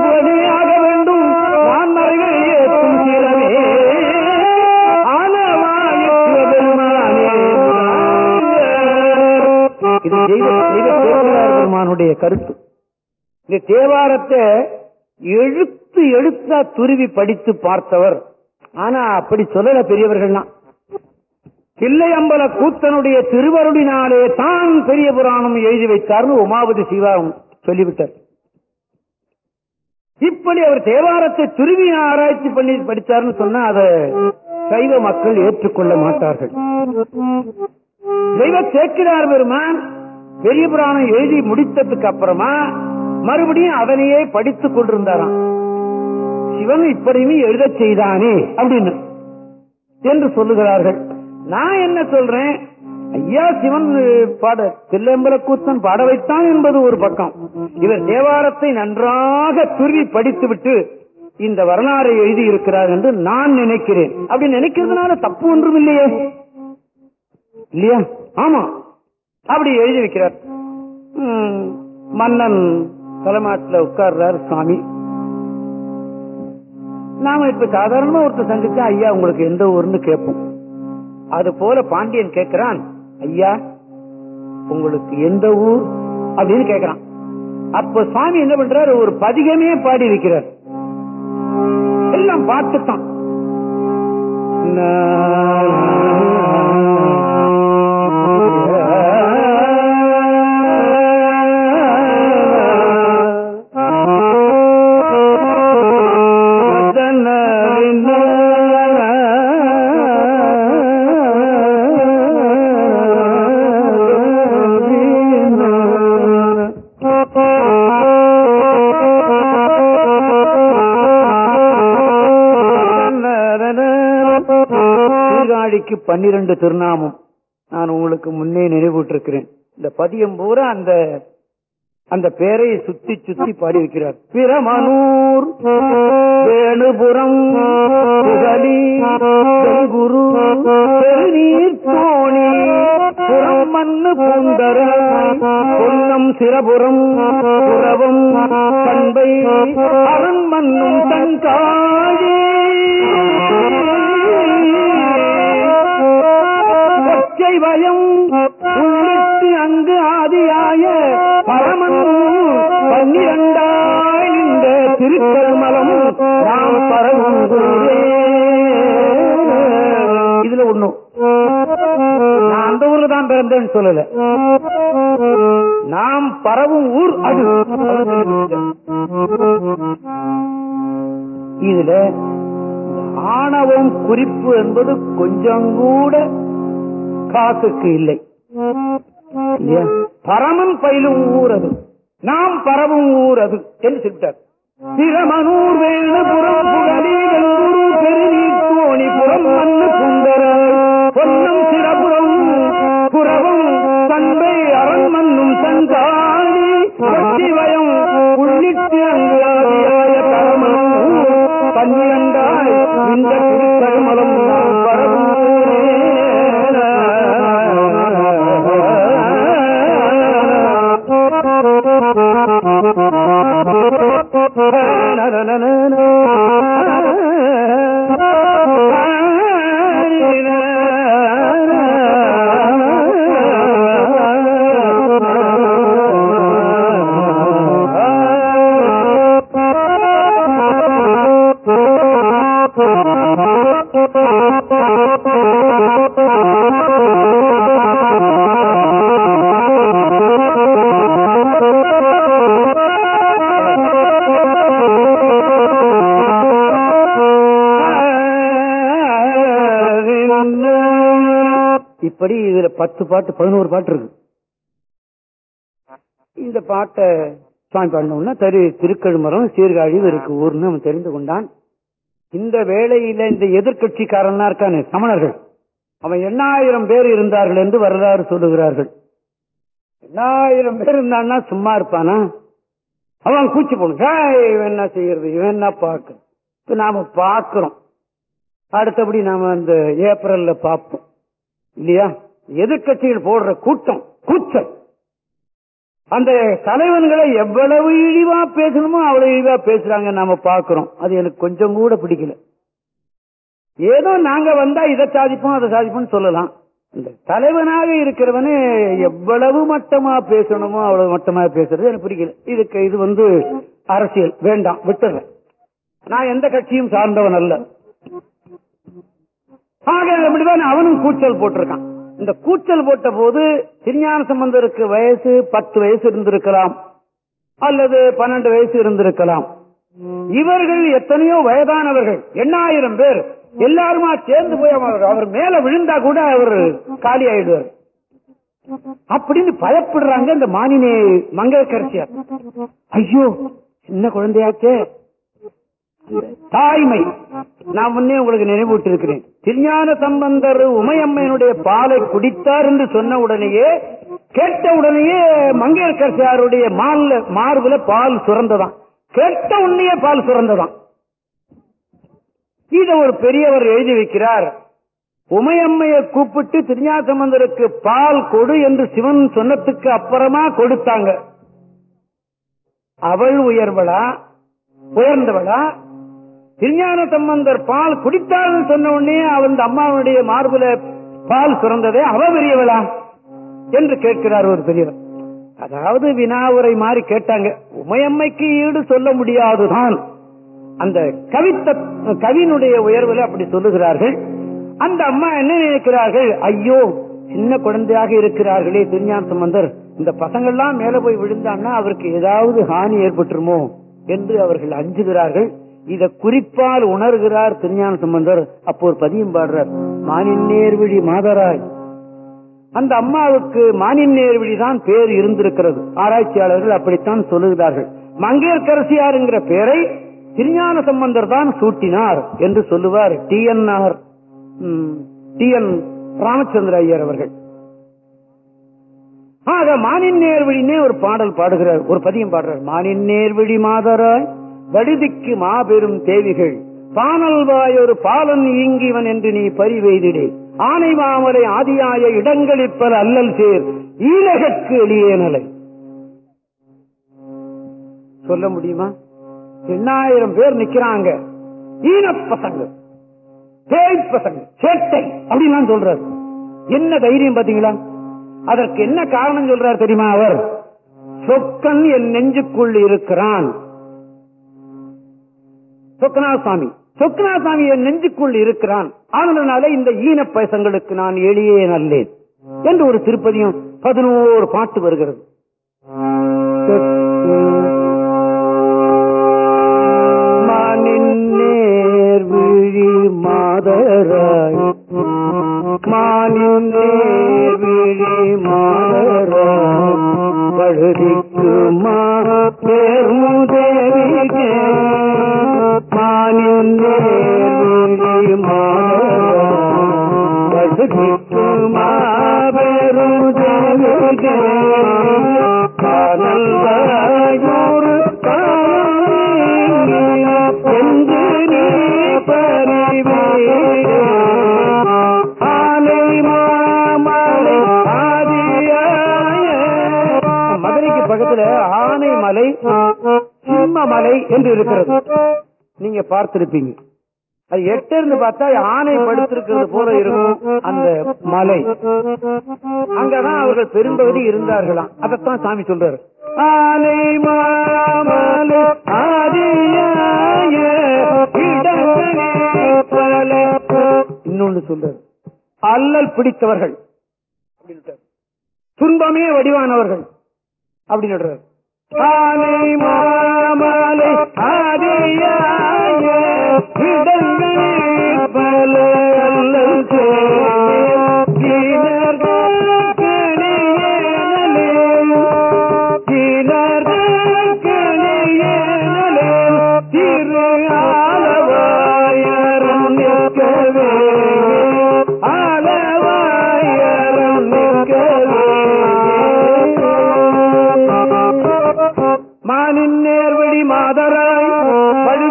இது பெருமானுடைய கருத்து. இந்த தேவாரத்தை எழுத்து எழுத்தா துருவி படித்து பார்த்தவர். ஆனா அப்படி சொல்லல பெரியவர்கள்லாம். தில்லையம்பல கூத்தனுடைய திருவருடினாலே தான் பெரிய புராணம் எழுதி வைத்தார்னு உமாவதி சிவாவும் சொல்லிவிட்டார். இப்படி அவர் தேவாரத்தை துருவி ஆராய்ச்சி பண்ணி படித்தார்னு சொன்னா அதை சைவ மக்கள் ஏற்றுக்கொள்ள மாட்டார்கள். தெய்வ கேட்கிறார் பெருமான். பெரிய புராணம் எழுதி முடித்ததுக்கு அப்புறமா மறுபடியும் அவனையே படித்துக் கொண்டிருந்தாராம். சிவன் இப்படியுமே எழுதச் செய்தானே அப்படின்னு என்று சொல்லுகிறார்கள். நான் என்ன சொல்றேன்? ஐயா சிவன் பாட தில்லம்பல கூத்தன் பாட வைத்தான் என்பது ஒரு பக்கம். இவர் தேவாரத்தை நன்றாக துருவி படித்துவிட்டு இந்த வரலாறை எழுதி இருக்கிறார் என்று நான் நினைக்கிறேன். அப்படி நினைக்கிறதுனால தப்பு ஒன்றும் இல்லையே. இல்லையா? ஆமா. அப்படி எழுதி வைக்கிறார். மன்னன் தலைமாட்டில் உட்கார்றார் சுவாமி. நாம இப்ப சாதாரணமா ஒருத்தர் சந்திச்சா ஐயா உங்களுக்கு எந்த ஊர்னு கேட்போம். அது போல பாண்டியன் கேட்கிறான் ஐயா உங்களுக்கு எந்த ஊர்? அப்படின்னு கேட்கிறான். அப்ப சுவாமி என்ன பண்றாரு? ஒரு பதிகமே பாடி வைக்கிறார். எல்லாம் பார்த்துட்டான் பன்னிரண்டு திருநாமம் நான் உங்களுக்கு முன்னே நினைவூட்டிருக்கிறேன். இந்த பதியம் பூரா அந்த அந்த பேரை சுத்தி சுத்தி பாடி வைக்கிறார் பிரமனூர் வேணுபுரம் குரு பெருநீர் தோணி புறம் மண்ணு பூந்தர பொன்னம் சிரபுரம் புறவம் பண்பை அருண் மண்ணும் தங்காழி ஒற்றை பயம் உள்ளிட்டு அங்கு ஆதியாய பரமனூர் பன்னிரண்டாய் இந்த திருக்கருமலம் நாம் பரவும் இதுல ஒண்ணும் நான் அந்த ஊர்ல தான் பிறந்தேன்னு சொல்லல. நாம் பரவும் ஊர் அது. இதுல ஆணவம் குறிப்பு என்பது கொஞ்சம் கூட காசுக்கு இல்லை. பரமன் பயிலும் ஊரது நாம் பரவும் ஊரது என்று சொல்லிட்டார். திருமனூர் வேணுபுரம் புகழி வெங்குரு பெருநீர் மண்ணு சுந்தர பொன்னம் சிறபுறம் புறவும் தந்தை அரண் மண்ணும் Oh, இப்படி இதுல பத்து பாட்டு பதினோரு பாட்டு இருக்கு. இந்த பாட்டை சுவாமி பாடினோம்னா தரு திருக்கழுமரம் சீர்காழியும் இருக்கு. ஊர்னு அவன் தெரிந்து கொண்டான். இந்த வேளையில இந்த எதிர்கட்சிக்காரனா இருக்கானே சமணர்கள். அவன் எண்ணாயிரம் பேர் இருந்தார்கள் என்று வரலாறு சொல்லுகிறார்கள். எண்ணாயிரம் பேர் இருந்தான்னா சும்மா இருப்பானா? அவன் கூச்சி போன இவன் என்ன செய்யறது? இவன் என்ன பார்க்க? இப்ப நாம பாக்குறோம் அடுத்தபடி நாம அந்த ஏப்ரல்ல பார்ப்போம். இல்லையா? எதிர்கட்சிகள் போடுற கூட்டம் கூச்சல். அந்த தலைவன்களை எவ்வளவு இழிவா பேசணுமோ அவ்வளவு இழிவா பேசுறாங்க நாம பாக்குறோம் அது எனக்கு கொஞ்சம் கூட பிடிக்கல. ஏதோ நாங்க வந்தா இதை சாதிப்போம் அதை சாதிப்போம் சொல்லலாம். இந்த தலைவனாக இருக்கிறவனே எவ்வளவு மட்டமா பேசணுமோ அவ்வளவு மட்டமா பேசுறது எனக்கு பிடிக்கல. இதுக்கு இது வந்து அரசியல். வேண்டாம் விட்டுறேன். நான் எந்த கட்சியும் சார்ந்தவன் அல்ல. ஆக அப்படிதான் அவனும் கூச்சல் போட்டிருக்கான். இந்த கூச்சல் போட்ட போது திருஞான சம்பந்தருக்கு வயசு பத்து வயசு இருந்திருக்கலாம். அல்லது பன்னெண்டு வயசு இருந்திருக்கலாம். இவர்கள் எத்தனையோ வயதானவர்கள் எண்ணாயிரம் பேர். எல்லாருமா சேர்ந்து போய் அவர் அவர் மேல விழுந்தா கூட அவர் காலி ஆயிடுவார். அப்படின்னு பயப்படுறாங்க இந்த மானினே கரிசியா ஐயோ சின்ன குழந்தையாச்சே. தாய்மை. நான் முன்னே உங்களுக்கு நினைவூட்டிருக்கிறேன் திருஞான சம்பந்தர் உமையம்மையினுடைய பாலை குடித்தார் என்று சொன்ன உடனேயே கேட்ட உடனேயே மங்கையர்கரசியாருடைய மால்ல மார்புல பால் சுரந்ததான் கேட்ட உடனேயே பால் சுரந்ததான் இத ஒரு பெரியவர் எழுதி வைக்கிறார். உமையம்மையை கூப்பிட்டு திருஞான சம்பந்தருக்கு பால் கொடு என்று சிவன் சொன்னதுக்கு அப்புறமா கொடுத்தாங்க. அவள் உயர்வளா? உயர்ந்தவளா? திருஞான சம்பந்தர் பால் குடித்தாள்னு சொன்ன உடனே அந்த அம்மாவுடைய மார்புல பால் சுரந்ததே அவ பெரியவளா என்று கேட்கிறார் ஒரு பெரியவர். அதாவது வினாவுரை மாதிரி கேட்டாங்க உமையம்மைக்கு ஈடு சொல்ல முடியாதுதான். அந்த கவித்த கவினுடைய உயர்வுல அப்படி சொல்லுகிறார்கள். அந்த அம்மா என்ன நினைக்கிறார்கள்? ஐயோ சின்ன குழந்தையாக இருக்கிறார்களே திருஞான சம்பந்தர் இந்த பசங்கள்லாம் மேல போய் விழுந்தான்னா அவருக்கு ஏதாவது ஹானி ஏற்பட்டுருமோ? என்று அவர்கள் அஞ்சுகிறார்கள். இத குறிப்பால் உணர்கிறார் திருஞான சம்பந்தர். அப்போ ஒரு பதியம் பாடுறார் மானின் நேர்விழி மாதராய். அந்த அம்மாவுக்கு மானின் நேர்விழி தான் பேர் இருந்திருக்கிறது. ஆராய்ச்சியாளர்கள் அப்படித்தான் சொல்லுகிறார்கள். மங்கையர்கரசியாருங்கிற பெயரை திருஞான சம்பந்தர் தான் சூட்டினார் என்று சொல்லுவார் T N R T N Ramachandra Iyer அவர்கள். ஆக மானின் நேர்விழினே ஒரு பாடல் பாடுகிறார் ஒரு பதியம் பாடுறார் மானின் நேர்விழி மாதராய். வடிதிக்கு மாபெரும் தேவிகள். பானல் வாயொரு பாலன் இயங்கிவன் என்று நீ பறிவெய்திடே ஆனை மாமலை ஆதியாய இடங்களிப்பல் அல்லல் சேர். ஈழகற்கு எளியேனலை சொல்ல முடியுமா? எண்ணாயிரம் பேர் நிக்கிறாங்க. ஈன பசங்க. பேய் பசங்க. சேட்டை. அப்படின்லாம் சொல்றாரு. என்ன தைரியம் பாத்தீங்களா அதற்கு என்ன காரணம் சொல்றார் தெரியுமா அவர்? சொக்கன் என் நெஞ்சுக்குள் இருக்கிறான். சொக்கநாசாமி சொக்கநாசாமி என் நெஞ்சுக்குள் இருக்கிறான். அதனால இந்த ஈன பேசங்களுக்கு நான் எளியே நல்லேன் என்று ஒரு திருப்பதியும் பதினோரு பாட்டு வருகிறது. மானின் மாதராய். மானின் மாதராய். பழுதிக்கு மா மானின் நேர் விழி மாதராய் காதல் வாயூர் என்று நீ பறிவே ஆனை மாமலை ஆதியாய மதுரைக்கு என்று இருக்கிறது. நீங்க பார்த்திருப்பீங்க. அது எட்ட இருந்து பார்த்தா ஆணை படுத்திருக்கிறது போல இருக்கும் அந்த மலை. அங்கதான் அவர்கள் பெரும்பகுதி இருந்தார்களாம். அதைத்தான் சாமி சொல்றாரு. பல. இன்னொன்னு சொல்றாரு. அல்லல் பிடித்தவர்கள். துன்பமே வடிவானவர்கள். அப்படின்னு மாலை ஆதியாய இடங்களில் பல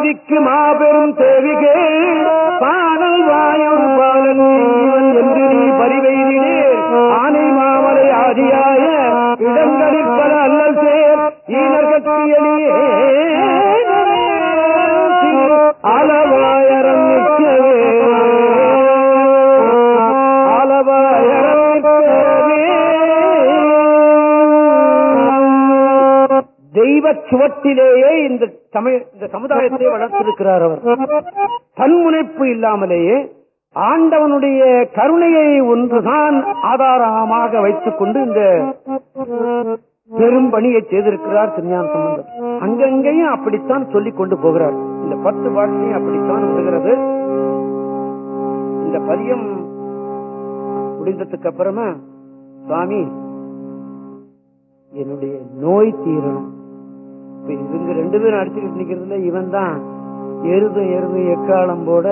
பழுதிக்கு மாபெரும் தேவிகே பாடல் வாயும் பாலன் என்று நீ பரிவெய்தினே ஆனை மாமலை ஆதியாய இடங்களில் தெய்வ சுவட்டிலேயே இந்த இந்த சமுதாயத்தை வளர்த்திருக்கிறார் அவர். தன்முனைப்பு இல்லாமலேயே ஆண்டவனுடைய கருணையை ஒன்றுதான் ஆதாரமாக வைத்துக் கொண்டு இந்த பெரும் பணியை செய்திருக்கிறார் திருஞான சம்பந்தம் அங்கங்கேயும் அப்படித்தான் சொல்லிக் கொண்டு போகிறார். இந்த பத்து வாழ்க்கையும் அப்படித்தான் வருகிறது இந்த பதியம் முடிந்ததுக்கு அப்புறமா சுவாமி என்னுடைய நோய் தீரணும். இவங்க ரெண்டு பேரும் அடிச்சுக்கிட்டு நிக்கிறதுல இவன் தான் எருதும் எருதும் எக்காலம் போட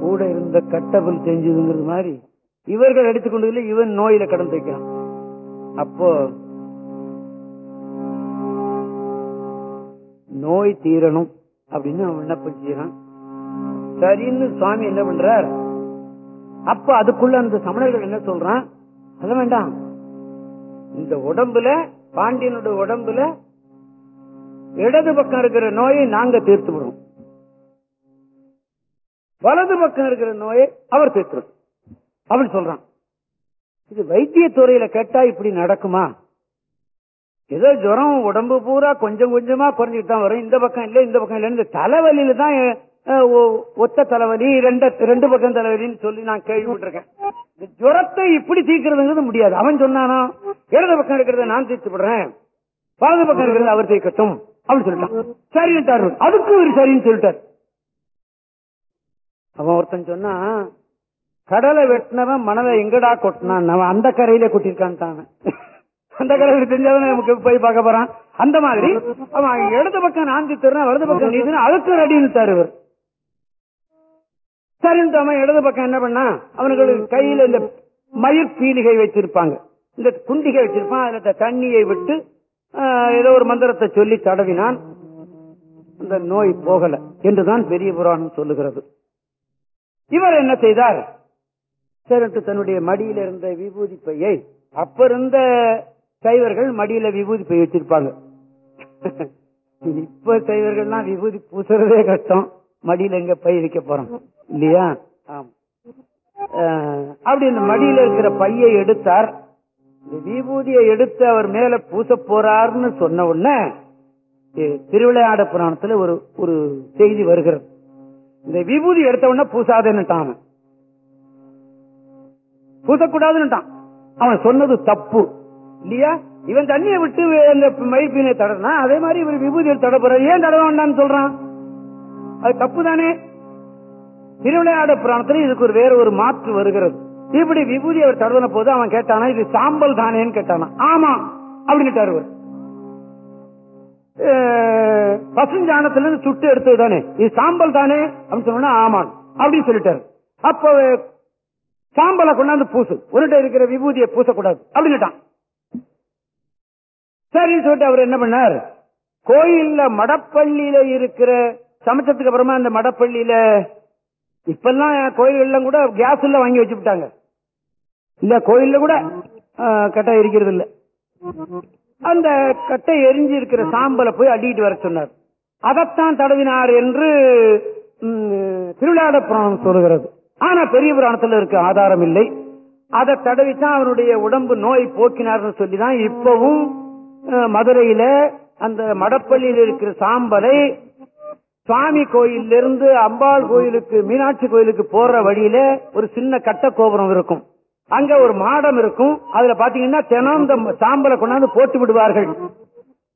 கூட இருந்த கட்டபுல் செஞ்சதுங்கிறது மாதிரி இவர்கள் அடித்துக்கொண்டதுல இவன் நோயில கடன் வைக்கிறான் அப்போ நோய் தீரணும் அப்படின்னு அவன் விண்ணப்பம் செய்யறான் சரின்னு சுவாமி என்ன பண்றார்? அப்ப அதுக்குள்ள அந்த சமணர்கள் என்ன சொல்றான்? அத வேண்டாம். இந்த உடம்புல பாண்டியனுடைய உடம்புல இடது பக்கம் இருக்கிற நோயை நாங்க தீர்த்து விடுவோம். வலது பக்கம் இருக்கிற நோயை அவர் தீர்த்து அப்படின்னு சொல்றான். இது வைத்தியத்துறையில கேட்டா இப்படி நடக்குமா? ஏதோ ஜுரம் உடம்பு பூரா கொஞ்சம் கொஞ்சமா குறைஞ்சிட்டு தான் வரும். இந்த பக்கம் இல்ல இந்த பக்கம் இல்ல இந்த தலைவலியில தான் ஒத்த தலைவலி ரெண்டு ரெண்டு பக்கம் தலைவலின்னு சொல்லி நான் கேள்விப்பட்டிருக்கேன். இந்த ஜுரத்தை இப்படி தீர்க்கிறதுங்கிறது முடியாது. அவன் சொன்னானா இடது பக்கம் இருக்கிறத நான் தீர்த்து விடுறேன் வலது பக்கம் இருக்கிறது அவர் தீர்க்கட்டும். அப்படின்னு சொல்லிட்டான். சரின்ட்டாரு அதுக்கு ஒரு சரின்னு சொல்லிட்டார். அவன் ஒருத்தன் சொன்னா கடலை வெட்டினவன் மனதை எங்கடா கொட்டினான்? அவன் அந்த கரையில கொட்டிருக்கான் அவன் அந்த கரையில தெரிஞ்சாதான் நமக்கு போய் பார்க்க போறான்? அந்த மாதிரி. அவன் இடது பக்கம் நான் தருனா வலது பக்கம் நீ அதுக்கு அடின்னு தருவர் சரின்ட்டு அவன் இடது பக்கம் என்ன பண்ணா அவனுக்கு கையில இந்த மயிர் பீலிகை வச்சிருப்பாங்க. இந்த குண்டிகை வச்சிருப்பான். அதுல தண்ணியை விட்டு ஏதோ ஒரு மந்திரத்தை சொல்லி தடவினான். அந்த நோய் போகல என்றுதான் பெரிய புராணம் சொல்லுகிறது. இவர் என்ன செய்தார்? சரின்ட்டு தன்னுடைய மடியில் இருந்த விபூதி பையை அப்ப இருந்த சைவர்கள் மடியில விபூதி பை வச்சிருப்பாங்க. இப்ப சைவர்கள்லாம் விபூதி பூசுறதே கஷ்டம். மடியில எங்க பை வைக்க போறோம். இல்லையா? அப்படி இந்த மடியில இருக்கிற பையை எடுத்தார். விபூதியை எடுத்து அவர் மேல பூச போறாருன்னு சொன்ன உடனே திருவிளையாட புராணத்துல ஒரு ஒரு செய்தி வருகிறது. இந்த விபூதி எடுத்த உடனே பூசாதேன்னுட்டான் அவன். பூசக்கூடாதுன்னுட்டான். அவன் சொன்னது தப்பு. இல்லையா? இவன் தண்ணியை விட்டு அந்த மயிர்பீனை தடனா அதே மாதிரி இவர் விபூதியில் தடப்புற ஏன் தடவ வேண்டாம்னு சொல்றான்? அது தப்பு தானே திருவிளையாட புராணத்துல இதுக்கு ஒரு வேற ஒரு மாற்று வருகிறது. இப்படி விபூதி அவர் தருவன போது அவன் கேட்டானா இது சாம்பல் தானேன்னு கேட்டானா. ஆமா அப்படின்னுட்டாரு அவர் பசுஞ்சானத்துல இருந்து சுட்டு எடுத்தது தானே. இது சாம்பல் தானே? அப்படின்னு சொன்னா ஆமா அப்படின்னு சொல்லிட்டாரு. அப்ப சாம்பலை கொண்டாந்து பூசு. உன்கிட்ட இருக்கிற விபூதியை பூசக்கூடாது. அப்படின்னுட்டான். சரின்னு சொல்லிட்டு அவர் என்ன பண்ணார்? கோயில்ல மடப்பள்ளியில இருக்கிற சமைச்சதுக்கு அப்புறமா அந்த மடப்பள்ளியில இப்பெல்லாம் கோயில்கள்லாம் கூட கேஸ் எல்லாம் வாங்கி வச்சுட்டாங்க இந்த கோயில்ல கூட கட்டை எரிக்கிறது இல்ல அந்த கட்டை எரிஞ்சு இருக்கிற சாம்பலை போய் அடிக்கிட்டு வர சொன்னார். அதைத்தான் தடவினார் என்று ம், திருவிழாட புராணம் சொல்கிறது ஆனா பெரிய புராணத்துல இருக்க ஆதாரம் இல்லை. அதை தடவித்தான் அவருடைய உடம்பு நோய் போக்கினார்னு சொல்லிதான் இப்பவும் மதுரையில அந்த மடப்பள்ளியில் இருக்கிற சாம்பலை சுவாமி கோயிலிருந்து அம்பாள் கோயிலுக்கு மீனாட்சி கோயிலுக்கு போற வழியில ஒரு சின்ன கட்ட கோபுரம் இருக்கும். அங்க ஒரு மாடம் இருக்கும். அதுல பாத்தீங்கன்னா தினம் இந்த சாம்பலை கொண்டாந்து போட்டு விடுவார்கள்.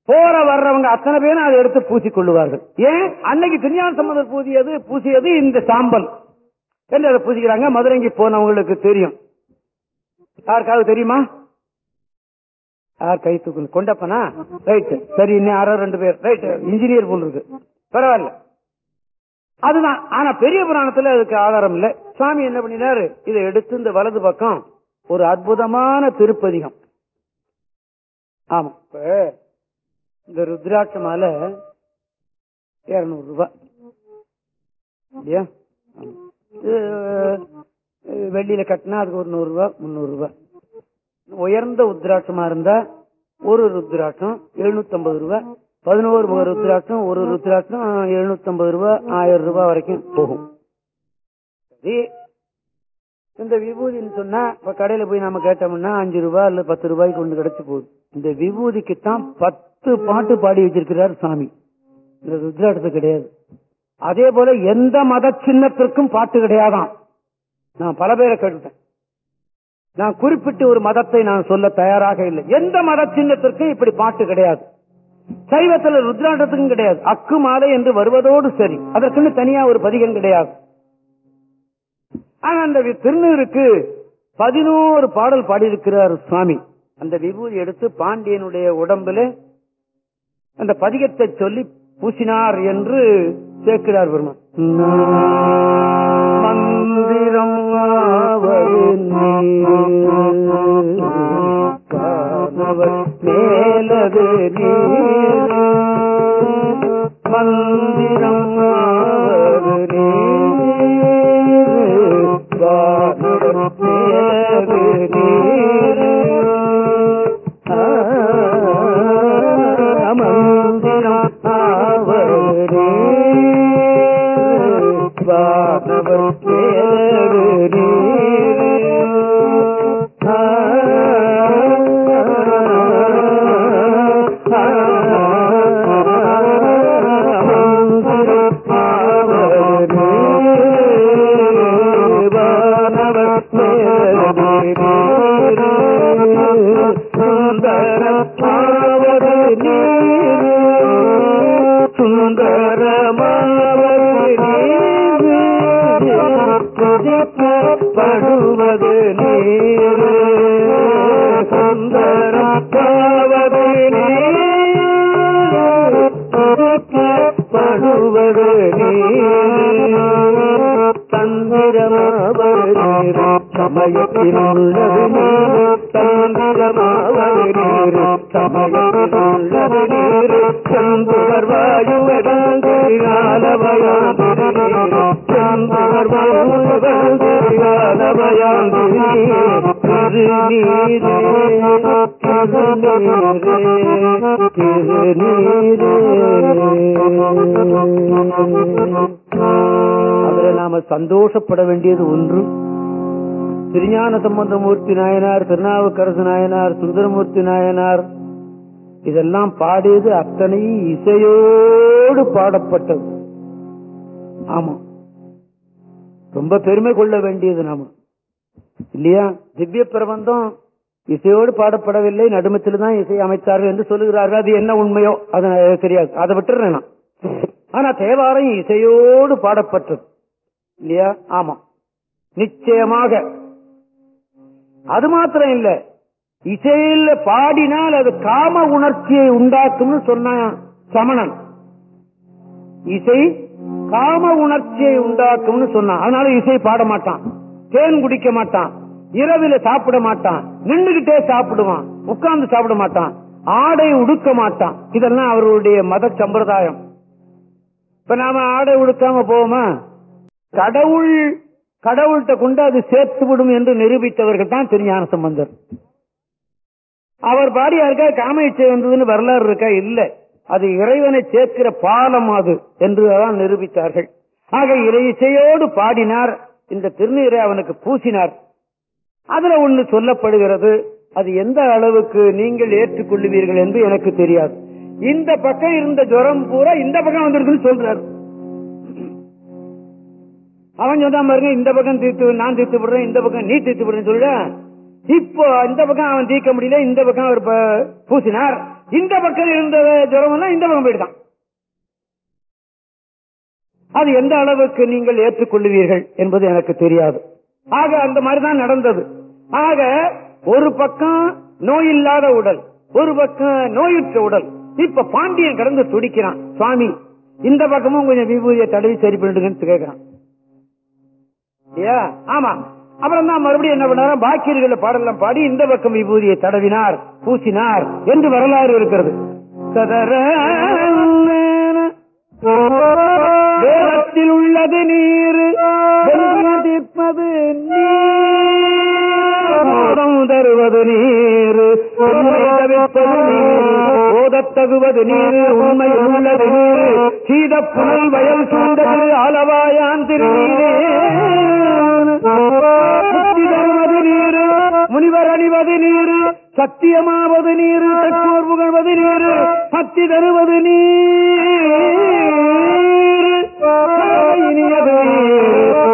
போற வர்றவங்க அத்தனை பேரும் அதை எடுத்து பூசிக் கொள்ளுவார்கள். ஏன்? அன்னைக்கு திருஞான சம்பந்தர் பூசியது பூசியது இந்த சாம்பல். என்று அதை பூசிக்கிறாங்க. மதுரைக்கு போனவங்களுக்கு தெரியும். யாருக்காவது தெரியுமா? யார் கை தூக்கணும் கொண்டப்பனா? ரைட்டு. சரி இன்னும் யாரோ ரெண்டு பேர். ரைட்டு. இன்ஜினியர் போல் இருக்கு. பரவாயில்ல. அதுதான். ஆனா பெரிய புராணத்துல அதுக்கு ஆதாரம் இல்ல. சுவாமி என்ன பண்ணினாரு? இதை எடுத்து இந்த வலது பக்கம் ஒரு அற்புதமான திருப்பதிகம். ஆமா. இப்ப இந்த ருத்ராட்ச மாலை இருநூறு ரூபாய். இல்லையா? வெள்ளியில கட்டினா அதுக்கு ஒரு நூறு ரூபாய் முன்னூறு ரூபாய். உயர்ந்த உத்ராட்சமா இருந்தா ஒரு ருத்ராட்சம் எழுநூத்தி ஐம்பது ரூபாய். பதினோரு முக ருத்ராட்சம் ஒரு ருத்ராட்சம் எழுநூத்தி ஐம்பது ரூபாய் ஆயிரம் ரூபாய் வரைக்கும் போகும். சரி. இந்த விபூதின்னு சொன்னா இப்ப கடையில போய் நாம கேட்டோம்னா அஞ்சு ரூபாய் இல்ல பத்து ரூபாய்க்கு ஒண்ணு கிடைச்சு போகுது. இந்த விபூதிக்கு தான் பத்து பாட்டு பாடி வச்சிருக்கிறார் சாமி. இந்த ருத்ராட்சத்துக்கு கிடையாது. அதே போல எந்த மத சின்னத்திற்கும் பாட்டு கிடையாதான் நான் பல பேரை கேட்டுட்டேன். நான் குறிப்பிட்டு ஒரு மதத்தை நான் சொல்ல தயாராக இல்லை. எந்த மத சின்னத்திற்கும் இப்படி பாட்டு கிடையாது. சைவத்துல ருத்ராண்டத்துக்கும் கிடையாது. அக்கு மாலை என்று வருவதோடு சரி. அதற்குன்னு தனியா ஒரு பதிகம் கிடையாது. ஆனா அந்த திருநூருக்கு பதினோரு பாடல் பாடியிருக்கிறார் சுவாமி. அந்த விபூதி எடுத்து பாண்டியனுடைய உடம்புல அந்த பதிகத்தை சொல்லி பூசினார் என்று சேர்க்கிறார் பெருமான். ஞானசம்பந்தமூர்த்தி நாயனார் திருநாவுக்கரசு நாயனார் சுந்தரமூர்த்தி நாயனார் இதெல்லாம் பாடியது அத்தனை இசையோடு பாடப்பட்டது. ஆமா. ரொம்ப பெருமை கொள்ள வேண்டியது நாம. இல்லையா? திவ்ய பிரபந்தம் இசையோடு பாடப்படவில்லை நடுமத்தில் தான் இசை அமைத்தார்கள் என்று சொல்லுகிறார்கள். அது என்ன உண்மையோ? அது தெரியாது. அதை விட்டுறேன் நான். ஆனா தேவாரம் இசையோடு பாடப்பட்டது. இல்லையா? ஆமா. நிச்சயமாக அது மாத்திரம் இல்ல. இசையில பாடினால் அது காம உணர்ச்சியை உண்டாக்கும்னு சொன்னான் சமணன். இசை காம உணர்ச்சியை உண்டாக்கும்னு சொன்னான். அதனால இசை பாட மாட்டான். தேன் குடிக்க மாட்டான். இரவில சாப்பிட மாட்டான். நின்றுகிட்டே சாப்பிடுவான். உட்கார்ந்து சாப்பிட மாட்டான். ஆடை உடுக்க மாட்டான். இதெல்லாம் அவருடைய மத சம்பிரதாயம். இப்ப நாம ஆடை உடுக்காம போவோமா? கடவுள் கடவுள்கிட்ட கொண்டு அது சேர்த்து விடும் என்று நிரூபித்தவர்கள் தான் திருஞான சம்பந்தர். அவர் பாடியாருக்கா காம காமயிச்சை வந்ததுன்னு வரலாறு இருக்கா? இல்ல. அது இறைவனை சேர்க்கிற பாலம் அது என்றுதான் நிரூபித்தார்கள். ஆக இறை இசையோடு பாடினார். இந்த திருநீரை அவனுக்கு பூசினார். அதுல ஒண்ணு சொல்லப்படுகிறது. அது எந்த அளவுக்கு நீங்கள் ஏற்றுக்கொள்ளுவீர்கள் என்று எனக்கு தெரியாது. இந்த பக்கம் இருந்த ஜுரம் பூரா இந்த பக்கம் வந்திருக்குன்னு சொல்றாரு. அவன் சொன்னான் பாருங்க இந்த பக்கம் தீர்த்து நான் தீர்த்து விடுறேன் இந்த பக்கம் நீ தீர்த்து விடுறேன்னு சொல்ல இப்போ இந்த பக்கம் அவன் தீர்க்க முடியல இந்த பக்கம் அவர் ப- பூசினார். இந்த பக்கம் இருந்த ஜுரம் இந்த பக்கம் போயிட்டான் அது எந்த அளவுக்கு நீங்கள் ஏற்றுக்கொள்ளுவீர்கள் என்பது எனக்கு தெரியாது. ஆக அந்த மாதிரிதான் நடந்தது. ஆக ஒரு பக்கம் நோய் இல்லாத உடல் ஒரு பக்கம் நோயுற்ற உடல். இப்ப பாண்டியன் கடந்து துடிக்கிறான் சுவாமி இந்த பக்கமும் கொஞ்சம் விபூதியை தடவி சரி பண்ணிடுங்கன்னு கேட்கிறான் ஆமா. அப்புறம் தான் மறுபடியும் என்ன பண்ணாரு? பாக்கியர்கள் பாடலாம் பாடி இந்த பக்கம் விபூதியை தடவினார் பூசினார் என்று வரலாறு இருக்கிறது. சதர உள்ளது நீர் நீர். தருவது நீர். உண்மை நீர். ஓதத்தகுவது நீர். உண்மை உள்ளது நீர். சீத புனல் வயல் சூழ்ந்தது அளவாயான் திருநீரே. தருவது நீர். முனிவர் அணிவது நீர். சத்தியமாவது நீர். தக்கோர் புகழ்வது நீர். பக்தி தருவது நீர். இனியது.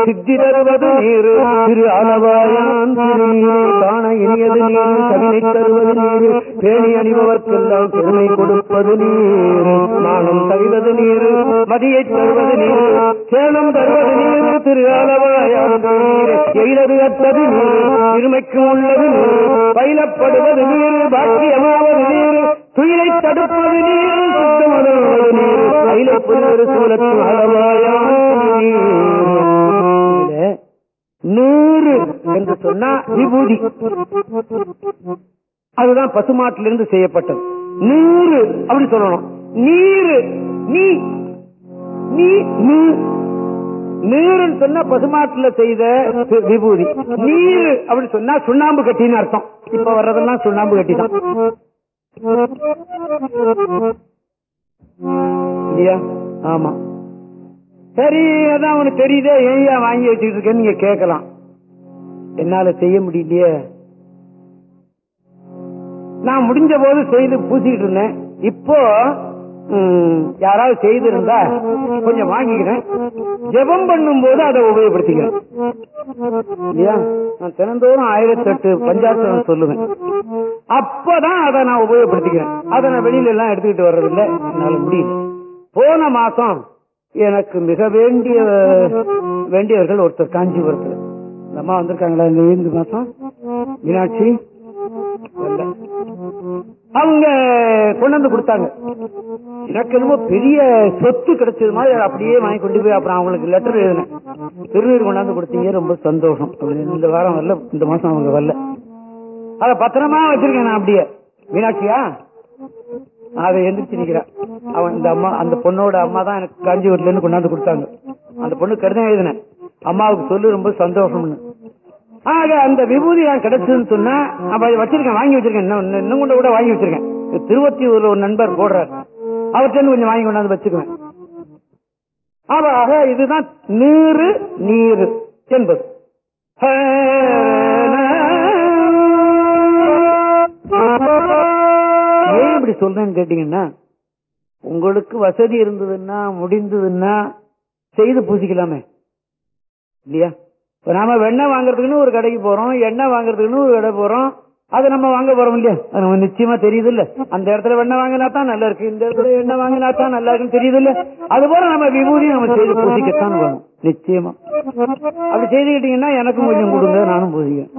சித்தி தருவது நீர் திரு அளவாயான் திருநீரை. காண இனியது நீர் கவினை தருவது நீர். பேணி அணிபவர்க்கெல்லாம் பெருமை கொடுப்பது நீர். நானும் தவிவது நீர் மதியை தருவது நீர். சேலம் தருவது நீர் திரு அளவாயான் நீர் எயிலது அற்றது நீர் இருமைக்கு உள்ளது நீர். பயிலப்படுவது நீர் பாக்கியமாவது நீர். துயிலை தடுப்பது நீர் சுத்தமதாவது நீர் நூறு என்று சொன்னா விபூதி. அதுதான் பசுமாட்டிலிருந்து செய்யப்பட்டது. நூறு அப்படி சொல்லணும். நீரு நீ நீ நீருன்னு சொன்னா பசுமாட்டுல செய்த விபூதி. நீர் அப்படின்னு சொன்னா சுண்ணாம்பு கட்டின்னு அர்த்தம். இப்ப வர்றதெல்லாம் சுண்ணாம்பு கட்டி தான் இல்லையா? ஆமா. சரி அதான் உனக்கு தெரியுதே ஏன் வாங்கி வச்சுட்டு இருக்கேன்னு நீங்க கேட்கலாம். என்னால செய்ய முடியலையே. நான் முடிஞ்ச போது செய்து பூசிட்டு இருந்தேன். இப்போ யாராவது செய்திருந்தா கொஞ்சம் வாங்கிக்கிறேன். ஜெபம் பண்ணும் போது அதை உபயோகப்படுத்திக்கிறேன். இல்லையா? நான் தினந்தோறும் ஆயிரத்தி எட்டு பஞ்சாயத்து சொல்லுவேன். அப்பதான் அதை நான் உபயோகப்படுத்திக்கிறேன். அதை நான் வெளியில எல்லாம் எடுத்துக்கிட்டு வர்றதில்லை. என்னால முடியல. போன மாசம் எனக்கு மிக வேண்டிய வேண்டியவர்கள் ஒருத்தர் காஞ்சிபுரத்துல. இந்த அம்மா வந்திருக்காங்களா இந்த இந்த மாசம்? மீனாட்சி? அவங்க கொண்டு வந்து கொடுத்தாங்க. எனக்கு என்னமோ பெரிய சொத்து கிடைச்சது மாதிரி அப்படியே வாங்கி கொண்டு போய் அப்புறம் அவங்களுக்கு லெட்டர் எழுதினேன். திருநீர் கொண்டாந்து கொடுத்தீங்க ரொம்ப சந்தோஷம். அப்படின்னு இந்த வாரம் வரல இந்த மாசம் அவங்க வரல. அத பத்திரமா வச்சிருக்கேன் நான் அப்படியே. மீனாட்சியா? அதை எந்திரிச்சு நிக்கிறேன் அவன் இந்த அம்மா அந்த பொண்ணோட அம்மா தான் எனக்கு காஞ்சிபுரத்துல இருந்து கொண்டாந்து கொடுத்தாங்க. அந்த பொண்ணு கடிதம் எழுதினேன். அம்மாவுக்கு சொல்லு ரொம்ப சந்தோஷம்னு. ஆக அந்த விபூதி நான் கிடைச்சதுன்னு சொன்னா அப்ப வச்சிருக்கேன் வாங்கி வச்சிருக்கேன். இன்னும் இன்னும் கூட கூட வாங்கி வச்சிருக்கேன். திருவத்தியூர்ல ஒரு நண்பர் போடுறார். அவர்கிட்ட கொஞ்சம் வாங்கி கொண்டாந்து வச்சுக்குவேன். ஆக இதுதான் நீரு நீரு என்பது. ஏன் இப்படி சொல்றேன்னு கேட்டீங்கன்னா உங்களுக்கு வசதி இருந்ததுன்னா முடிந்ததுன்னா செய்து பூசிக்கலாமே. இல்லையா? இப்ப நாம வெண்ணெய் வாங்குறதுக்குன்னு ஒரு கடைக்கு போறோம் எண்ணெய் வாங்குறதுக்குன்னு ஒரு கடை போறோம் அது நம்ம வாங்க போறோம் இல்லையா? அது நம்ம நிச்சயமா தெரியுது இல்ல அந்த இடத்துல வெண்ணெய் வாங்கினா தான் நல்லா இருக்கு இந்த இடத்துல எண்ணெய் வாங்கினா தான் நல்லா இருக்குன்னு தெரியுது இல்ல அது போல நம்ம விபூதி நம்ம செய்து பூசிக்கத்தான் வேணும் நிச்சயமா. அப்படி செய்துக்கிட்டீங்கன்னா எனக்கும் கொஞ்சம் கொடுங்க நானும் பூசிக்கிறேன்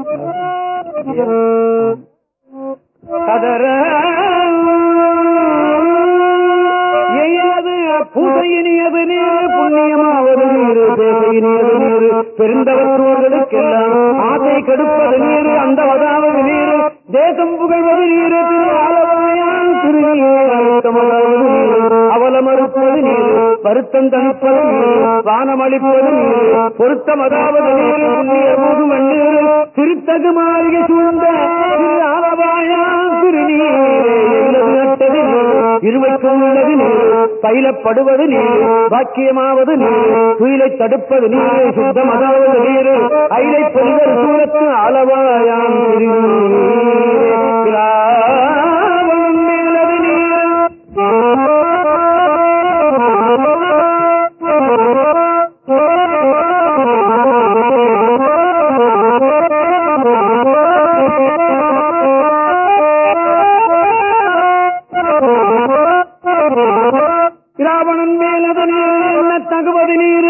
பூசையினியது நீர் புண்ணியமாவது நீர் பேசையினியது நீர். பெருந்தவர்களுக்கெல்லாம் ஆசை கெடுப்பது நீர் அந்த வதாவது நீர். தேசம் புகழ்வது நீர் திரு திருநீர் வருத்தம் தணிப்பது நீர் வானமளிப்பது பொருத்தம் அதாவது திருத்தகு மாளிகை சூழ்ந்த திரு உள்ளது நீர் பயிலப்படுவது நீர் பாக்கியமாவது நீர் துயிலை தடுப்பது நீர் சுத்தம் அதாவது நீர் அயிலை பொலிவர் சூழத்து அளவாயாம் திருநீர். மேலது ராவணன் மேலது நீர் தகுவது நீர்.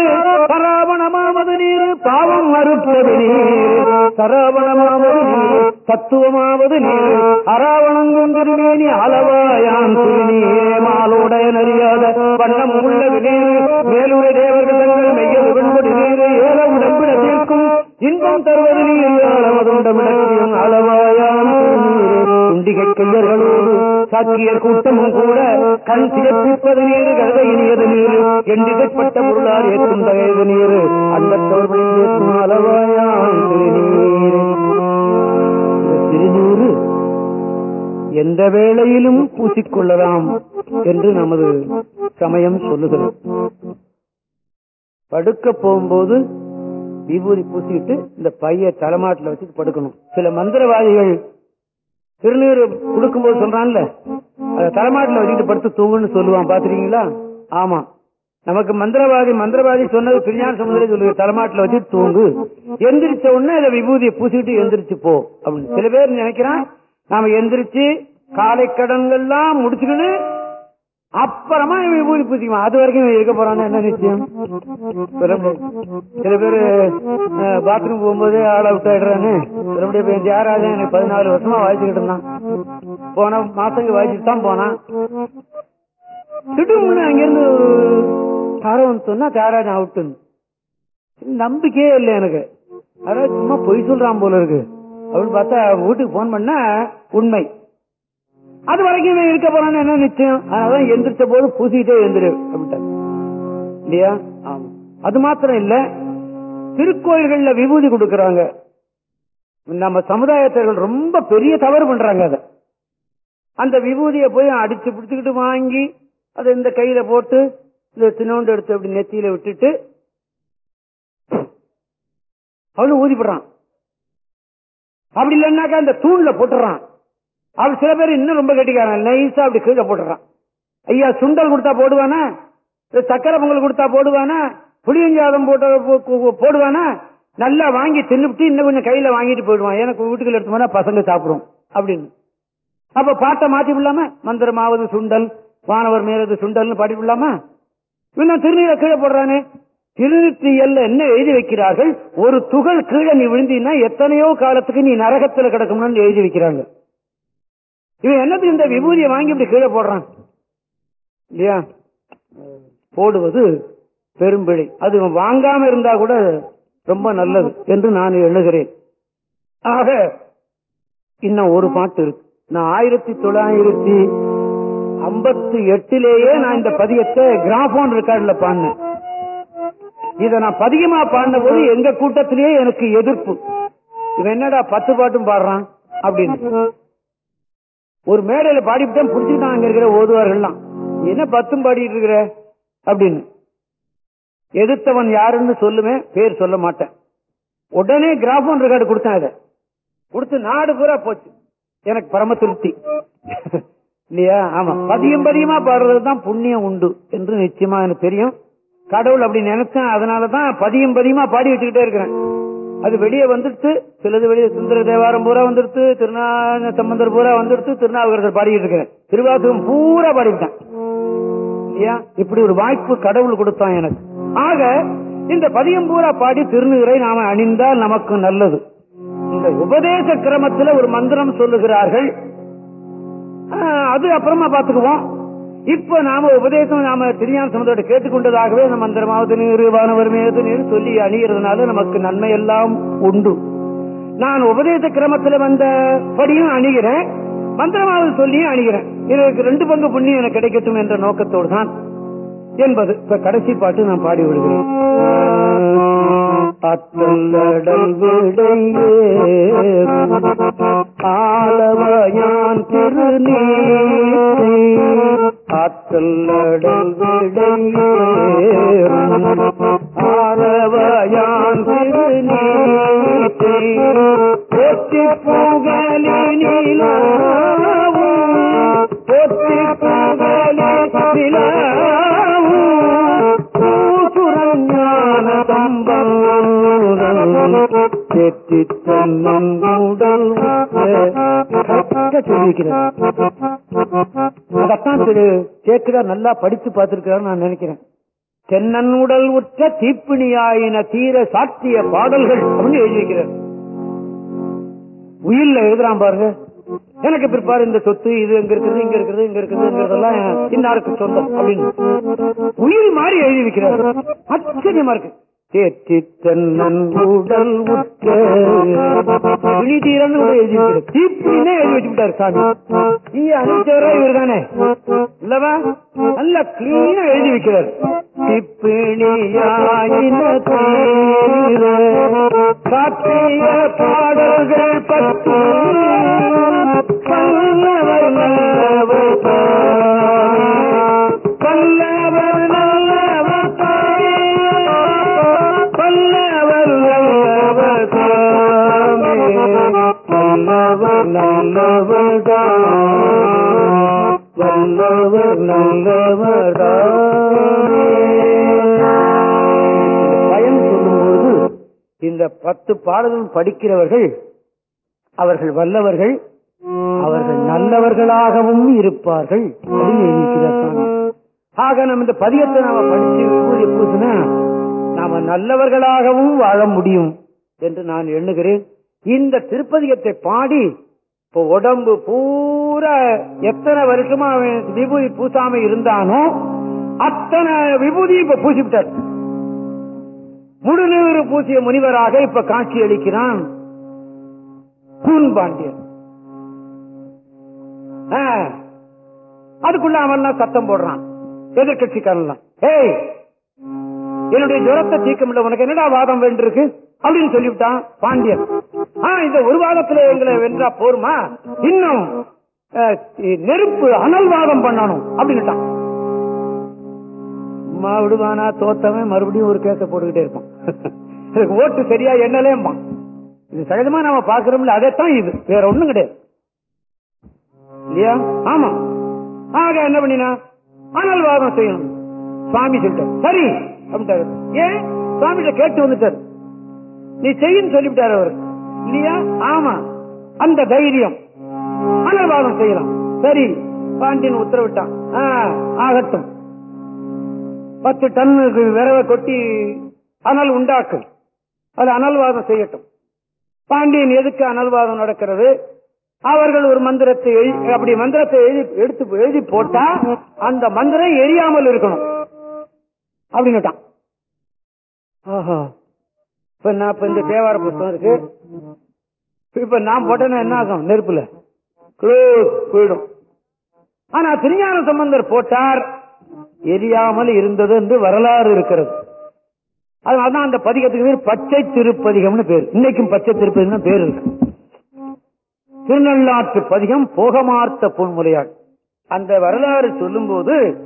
பராவணமாவது நீர் பாவம் மறுப்பது நீர். சராவணமாவது நீர் தத்துவமாவது நீர். அராவணங்குந்திருமேனி அளவாயான் திருநீரே மாலோடைய நறியாத வண்ணம் உள்ளது நீர். மேலுரை தேவர்கள் தங்கள் மெய்யது வெண்பது நீர். ஏல உடம்பிட தீர்க்கும் இன்பம் தருவது நீர். அளவதுண்டமிடத்தியும் அளவாயான் திருநீரே குண்டிகை கையர்களோடு சாக்கியர் கூட்டமும் கூட கண் சிறப்பிப்பது நீர் கதை இனியது நீர். எண்டிடப்பட்ட பொருளார் ஏற்றும் தகையது நீர். அந்த தோல்வியில் திருநீரு எந்த வேளையிலும் பூசிக்கொள்ளலாம் என்று நமது சமயம் சொல்லுகிறது. படுக்க போகும்போது விபூதி பூசிட்டு இந்த பைய தலைமாட்டில் வச்சுட்டு படுக்கணும். சில மந்திரவாதிகள் திருநீர் கொடுக்கும்போது சொல்றான்ல அத தலைமாட்டில் வச்சுட்டு படுத்து தூங்குன்னு சொல்லுவான் பாத்துருக்கீங்களா ஆமா. நமக்கு மந்திரவாதி மந்திரவாதி சொன்னது திருஞான சமுதிரம் சொல்லுங்க தலைமாட்டில் வச்சு தூங்கு. எந்திரிச்ச உடனே அதை விபூதியை பூசிட்டு எந்திரிச்சு போ அப்படின்னு. சில பேர் நினைக்கிறான் நாம எந்திரிச்சு காலை கடன்கள்லாம் முடிச்சுக்கணும் அப்புறமா இவன் விபூதி பூசிக்குவான் அது வரைக்கும் இருக்க போறான்னு என்ன நிச்சயம்? சில பேர் பாத்ரூம் போகும்போது ஆள் அவுட் ஆயிடுறான்னு மறுபடியும் ஜெயராஜன் தியாகராஜன் எனக்கு பதினாலு வருஷமா வாய்ச்சிக்கிட்டு இருந்தான். போன மாசங்க வாய்ச்சிட்டு தான் போனான். திடீர்னு அங்கிருந்து யாரும் சொன்னா தியாகராஜன் அவுட்டுன்னு நம்பிக்கையே இல்லை எனக்கு. அதாவது சும்மா பொய் சொல்றான் போல இருக்கு. அப்படின்னு பார்த்தா வீட்டுக்கு போன் பண்ணா உண்மை. அது வரைக்கும் இவன் இருக்க போறான்னு என்ன நிச்சயம்? அதனால எந்திரிச்ச போது பூசிக்கிட்டே எந்திரு அப்படின்ட்டாங்க இல்லையா? ஆமா. அது மாத்திரம் இல்ல திருக்கோயில்கள்ல விபூதி கொடுக்கறாங்க. நம்ம சமுதாயத்தர்கள் ரொம்ப பெரிய தவறு பண்றாங்க அத. அந்த விபூதியை போய் அடிச்சு பிடிச்சுக்கிட்டு வாங்கி அதை இந்த கையில போட்டு இந்த சின்னோண்டு எடுத்து அப்படி நெத்தியில விட்டுட்டு அவனு ஊதிப்படுறான். அப்படி இல்லைன்னாக்கா அந்த தூண்ல போட்டுறான். அவன் சில பேர் இன்னும் ரொம்ப கட்டிக்காரன் நைஸா அப்படி கீழே போட்டுறான். ஐயா சுண்டல் கொடுத்தா போடுவானா? சக்கரை பொங்கல் கொடுத்தா போடுவானா? புளியஞ்சாதம் போட்ட போடுவானா? நல்லா வாங்கி தின்னுபிட்டு இன்னும் கொஞ்சம் கையில வாங்கிட்டு போயிடுவான். எனக்கு வீட்டுக்குள்ள எடுத்து போனா பசங்க சாப்பிடும். அப்படின்னு. அப்ப பாட்டை மாத்தி விடலாம? மந்திரமாவது சுண்டல் வானவர் மேலது சுண்டல்னு பாடி விடலாமா? இன்னும் திருநீரை கீழே போடுறானே. திருநீற்றியல்ல என்ன எழுதி வைக்கிறார்கள்? ஒரு துகள் கீழே நீ விழுந்தீன்னா எத்தனையோ காலத்துக்கு நீ நரகத்தில் கிடக்கணும்னு எழுதி வைக்கிறாங்க. இவன் என்னத்துக்கு இந்த விபூதியை வாங்கி இப்படி கீழே போடுறான்? இல்லையா? போடுவது பெரும்பிழை. அது வாங்காம இருந்தா கூட ரொம்ப நல்லது என்று நான் எழுகிறேன் ஆக இன்னும் ஒரு பாட்டு இருக்கு. நான் ஆயிரத்தி தொள்ளாயிரத்தி ஐம்பத்தி எட்டிலேயே நான் இந்த பதியத்தை கிராபோன் ரெக்கார்ட்ல பாடினேன். இதை நான் பதிகமா பாடின போது எங்க கூட்டத்திலேயே எனக்கு எதிர்ப்பு. இவன் என்னடா பத்து பாட்டும் பாடுறான் அப்படின்னு. ஒரு மேடையில பாடிவிட்டேன் புடிச்சுக்கிட்டான் அங்க இருக்கிற ஓதுவார்கள்லாம். என்ன பத்தும் பாடிட்டு இருக்கிற? அப்படின்னு. எதிர்த்தவன் யாருன்னு சொல்லுமே பேர் சொல்ல மாட்டேன். உடனே கிராஃபோன் ரெக்கார்டு கொடுத்தேன் அதை. கொடுத்து நாடு பூரா போச்சு. எனக்கு பரம திருப்தி. இல்லையா? ஆமா. பதியம் பதியமா பாடுறதுதான் புண்ணியம் உண்டு என்று நிச்சயமா எனக்கு தெரியும். கடவுள் அப்படி நினைச்சேன். அதனாலதான் பதியம் பதியமா பாடி வச்சுக்கிட்டே இருக்கிறேன். அது வெளியே வந்துடுத்து சிலது வெளியே சுந்தர தேவாரம் பூரா வந்துடுத்து திருநா சம்பந்தர் பூரா வந்துடுத்து திருநாவுக்கரசர் பாடிட்டு இருக்கிறேன். திருவாசகம் பூரா பாடிட்டேன் இல்லையா இப்படி ஒரு வாய்ப்பு கடவுள் கொடுத்தான் எனக்கு. ஆக இந்த பதியம் பூரா பாடி திருநீரை நாம அணிந்தால் நமக்கு நல்லது. இந்த உபதேச கிரமத்தில் ஒரு மந்திரம் சொல்லுகிறார்கள். அது அப்புறமா பாத்துக்குவோம் இப்ப நாம உபதேசம் நாம திருஞான சமுதோட கேட்டுக்கொண்டதாகவே நம்ம மந்திரமாவது நீர் வானவர் மேது நீர் சொல்லி அணிகிறதுனால நமக்கு நன்மை எல்லாம் உண்டு. நான் உபதேச கிரமத்துல வந்த படியும் அணிகிறேன் மந்திரமாவது சொல்லியும் அணிகிறேன். இதற்கு ரெண்டு பங்கு புண்ணியம் எனக்கு கிடைக்கட்டும் என்ற நோக்கத்தோடு தான் என்பது. இப்ப கடைசி பாட்டு நான் பாடி விடுகிறேன். அத்தல்லடல் விடையே ஆலவயான் ஆற்றல் விடையே ஆலவயான் திருநீரை போற்றி புகழினிலாவும் போற்றி பூசுரஞான சம்பந்தம் சொல்லியிருக்கிறார் அதத்தான் திரு நல்லா படித்து பார்த்திருக்கிறார் நான் நினைக்கிறேன் தென்னன் உடல் உற்ற தீப்பிணியாயின தீர சாத்திய பாடல்கள் அப்படின்னு எழுதியிருக்கிறார் உயிரில் எழுதுறான் பாருங்க எனக்கு பிற்பாடு இந்த சொத்து இது எங்க இருக்குது இங்க இருக்குது இங்க இருக்குதுங்கிறதெல்லாம் இன்னாருக்கு சொந்தம் அப்படின்னு. உயிர் மாதிரி எழுதி வைக்கிறார். ஆச்சரியமா இருக்கு. தேற்றி உடல் உற்ற விழி தீரன்னு எழுதி தீப்பினே எழுதி வச்சுட்டாரு சாமி. நீ அனுப்பிச்சவரா இவர் தானே இல்லவா? நல்ல கிளீனா எழுதி வைக்கிறார். திப்பிணியாயின பாடல்கள் பத்து வல்லவர் பயன் சொல்லும்போது இந்த பத்து பாடல்கள் படிக்கிறவர்கள் அவர்கள் வல்லவர்கள் அவர்கள் நல்லவர்களாகவும் இருப்பார்கள். ஆக நம்ம இந்த பதியத்தை நாம படிச்சு விபூதி பூசினா நாம நல்லவர்களாகவும் வாழ முடியும் என்று நான் எண்ணுகிறேன். இந்த திருப்பதியத்தை பாடி இப்போ உடம்பு பூரா எத்தனை வருஷமா அவன் விபூதி பூசாம இருந்தானோ அத்தனை விபூதி இப்ப பூசிவிட்டார். முழுநீறு பூசிய முனிவராக இப்ப காட்சி அளிக்கிறான் கூன் பாண்டியன். அதுக்குள்ள அவன் சத்தம் போடுறான்? எதிர்கட்சிக்காரன் ஏய் என்னுடைய ஜுரத்தை தீர்க்க முடியல உனக்கு என்னடா வாதம் வேண்டியிருக்கு? அப்படின்னு சொல்லிவிட்டான் பாண்டியன். இந்த ஒரு வாதத்துல எங்களை வென்றா போருமா? இன்னும் நெருப்பு அனல்வாதம் பண்ணணும் அப்படின்னுட்டான். அம்மா விடுவானா தோத்தவன் மறுபடியும் ஒரு கேச போட்டுக்கிட்டே இருப்பான். இதுக்கு ஓட்டு சரியா என்னலேம்பான் இது சகஜமா நாம பாக்குறோம்ல அதைத்தான் இது வேற ஒண்ணும் கிடையாது. இல்லையா? ஆமா. ஆக என்ன பண்ணினா? அனல்வாதம் செய்யணும். சுவாமி சொல்லிட்டார். சரி அப்படின்ட்டாரு. ஏன்? சுவாமிகிட்ட கேட்டு வந்துட்டாரு. நீ செய்யும் சொல்லிவிட்டாரு அவர். இல்லையா? ஆமா. அந்த தைரியம். அனர்வாதம் செய்யலாம். சரி. பாண்டியன் உத்தரவிட்டான். ஆகட்டும். பத்து டன் விரவை கொட்டி அனல் உண்டாக்கு. அது அனல்வாதம் செய்யட்டும். பாண்டியன் எதுக்கு அனல்வாதம் நடக்கிறது? அவர்கள் ஒரு மந்திரத்தை அப்படி மந்திரத்தை எடுத்து எழுதி போட்டா அந்த மந்திரம் எரியாமல் இருக்கணும். அப்படின்னுட்டான். ஆஹா. இப்ப நான் இப்ப இந்த தேவார புத்தகம் இருக்கு. இப்ப நான் போட்டேன்னா என்ன ஆகும்? நெருப்புல. க்ளோஸ் போயிடும். ஆனா திருஞான சம்பந்தர் போட்டார். எரியாமல் இருந்தது என்று வரலாறு இருக்கிறது. அதனாலதான் அந்த பதிகத்துக்கு பேர் பச்சை திருப்பதிகம்னு பேர். இன்னைக்கும் பச்சை திருப்பதிகம் பேர் இருக்கு. திருநள்ளாற்று பதிகம் போகமார்த்த பொன்முறையாள் அந்த வரலாறு சொல்லும்போது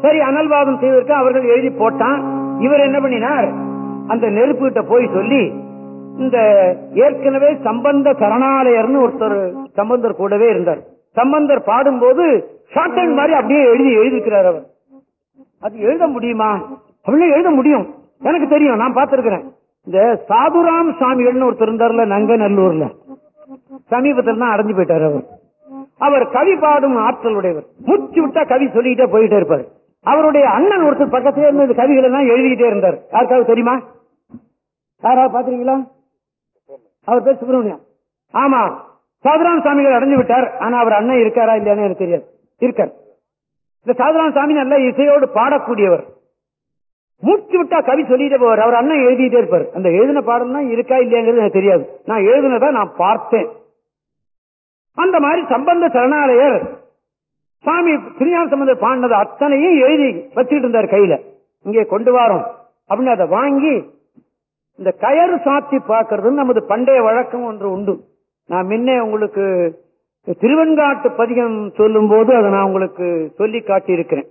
சரி அனல்வாதம் செய்வதற்கு அவர்கள் எழுதி போட்டான். இவர் என்ன பண்ணினார்? அந்த நெருப்பு கிட்ட போய் சொல்லி இந்த ஏற்கனவே சம்பந்த சரணாலயர்னு ஒருத்தர் சம்பந்தர் கூடவே இருந்தார். சம்பந்தர் பாடும்போது ஷார்ட் ஹேண்ட் மாதிரி அப்படியே எழுதி எழுதிக்கிறார் அவர். அது எழுத முடியுமா? அப்படின்னு எழுத முடியும். எனக்கு தெரியும் நான் பார்த்திருக்கிறேன். இந்த சாதுராம் சாமிகள்னு ஒருத்தர் இருந்தார்ல நங்கநல்லூர்ல. சமீபத்தில் தான் அடைஞ்சு போயிட்டார் அவர். அவர் கவி பாடும் ஆற்றல் உடையவர் மூச்சு விட்டா கவி சொல்லிக்கிட்டே போயிட்டே இருப்பார். அவருடைய அண்ணன் ஒருத்தர் பக்கத்திலே இருந்து கவிகள் கவிகளை எல்லாம் எழுதிக்கிட்டே இருந்தார். யாருக்காவது தெரியுமா? யாராவது பாத்திருக்கீங்களா அவர் பேர் சுப்பிரமணியம். ஆமா சாதுராம சாமிகள் அடைஞ்சு விட்டார். ஆனா அவர் அண்ணன் இருக்காரா இல்லையான்னு எனக்கு தெரியாது. இருக்கார். இந்த சாதுராம சாமி நல்ல இசையோடு பாடக்கூடியவர். மூச்சு விட்டா கவி சொல்லிட்டு போவார் அவர் அண்ணன் எழுதிட்டே இருப்பார். அந்த எழுதின பாடம் தான் இருக்கா இல்லையாங்கிறது எனக்கு தெரியாது. நான் எழுதினதா நான் பார்த்தேன். அந்த மாதிரி சம்பந்த சரணாலயர் சாமி திருஞான சம்பந்தர் பாடினது அத்தனையும் எழுதி வச்சுக்கிட்டு இருந்தார் கையில. இங்கே கொண்டு வரோம். அப்படின்னு அதை வாங்கி இந்த கயறு சாத்தி பார்க்கறது நமது பண்டைய வழக்கம் ஒன்று உண்டு. நான் முன்னே உங்களுக்கு திருவெண்காட்டு பதிகம் சொல்லும் போது அதை நான் உங்களுக்கு சொல்லி காட்டியிருக்கிறேன்.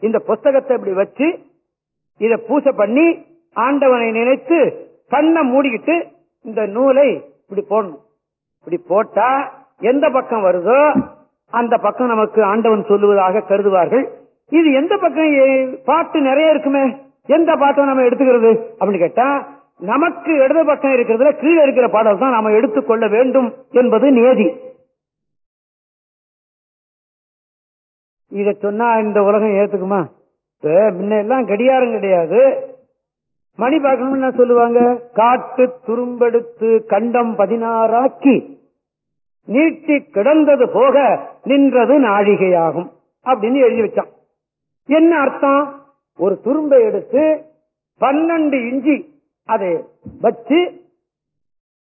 இந்த புஸ்தகத்தை இப்படி வச்சு இதை பூசை பண்ணி ஆண்டவனை நினைத்து கண்ணை மூடிக்கிட்டு இந்த நூலை இப்படி போடணும். இப்படி போட்டா எந்த பக்கம் வருதோ அந்த பக்கம் நமக்கு ஆண்டவன் சொல்லுவதாக கருதுவார்கள். இது எந்த பக்கம்? ஏ- பாட்டு நிறைய இருக்குமே. எந்த பாட்டை நம்ம எடுத்துக்கிறது? அப்படின்னு கேட்டா நமக்கு இடது பக்கம் இருக்கிறதுல கீழே இருக்கிற பாடல் தான் நாம எடுத்துக்கொள்ள வேண்டும் என்பது நியதி. இத சொன்னா இந்த உலகம் ஏத்துக்குமா? இப்ப முன்ன எல்லாம் கடியாரம் கிடையாது. மணி பார்க்கணும்னு என்ன சொல்லுவாங்க? காட்டு துரும்பெடுத்து கண்டம் பதினாறாக்கி நீட்டி கிடந்தது போக நின்றது நாழிகையாகும் அப்படின்னு எழுதி வச்சான். என்ன அர்த்தம்? ஒரு துரும்பை எடுத்து பன்னெண்டு இஞ்சி அதை வச்சு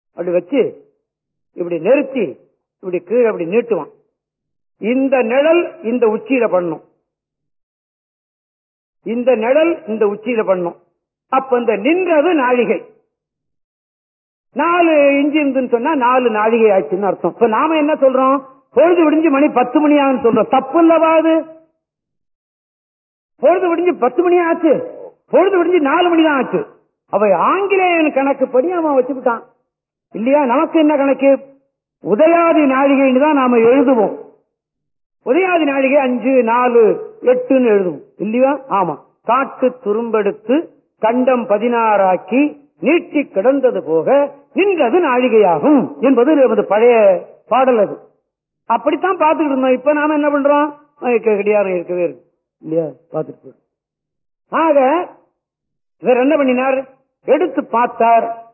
அப்படி வச்சு இப்படி நிறுத்தி இப்படி கீழே அப்படி நீட்டுவான். இந்த நிழல் இந்த உச்சியில பண்ணும். இந்த நிழல் இந்த உச்சியில பண்ணும். அப்ப இந்த நின்றது நாழிகை. நாலு இஞ்சி இருந்துன்னு சொன்னா நாலு நாழிகை ஆச்சுன்னு அர்த்தம். இப்ப நாம என்ன சொல்றோம்? பொழுது விடிஞ்சு மணி பத்து மணி ஆகும் சொல்றோம். தப்பு இல்லவா அது? பொழுது விடிஞ்சு பத்து மணி ஆச்சு. பொழுது விடிஞ்சு நாலு மணி தான் ஆச்சு. அவ ஆங்கிலேயன் கணக்குப்படி அவன் வச்சுக்கிட்டான். இல்லையா? நமக்கு என்ன கணக்கு? உதயாதி நாழிகைன்னு தான் நாம எழுதுவோம். உதயாதி நாழிகை அஞ்சு நாலு எட்டுன்னு எழுதுவோம். இல்லையா? ஆமா. காட்டு துரும்பெடுத்து கண்டம் பதினாறாக்கி நீட்டி கிடந்தது போக நின்றது நாழிகையாகும் என்பது நமது பழைய பாடல் அது. அப்படித்தான் பார்த்துக்கிட்டு இருந்தோம். இப்ப நாம என்ன பண்றோம்? அஹ் கடியாரம் இருக்கவே இருக்கு. இல்லையா? பார்த்துட்டு ஆக இவர் என்ன பண்ணினார்? எடுத்து பார்த்தார்.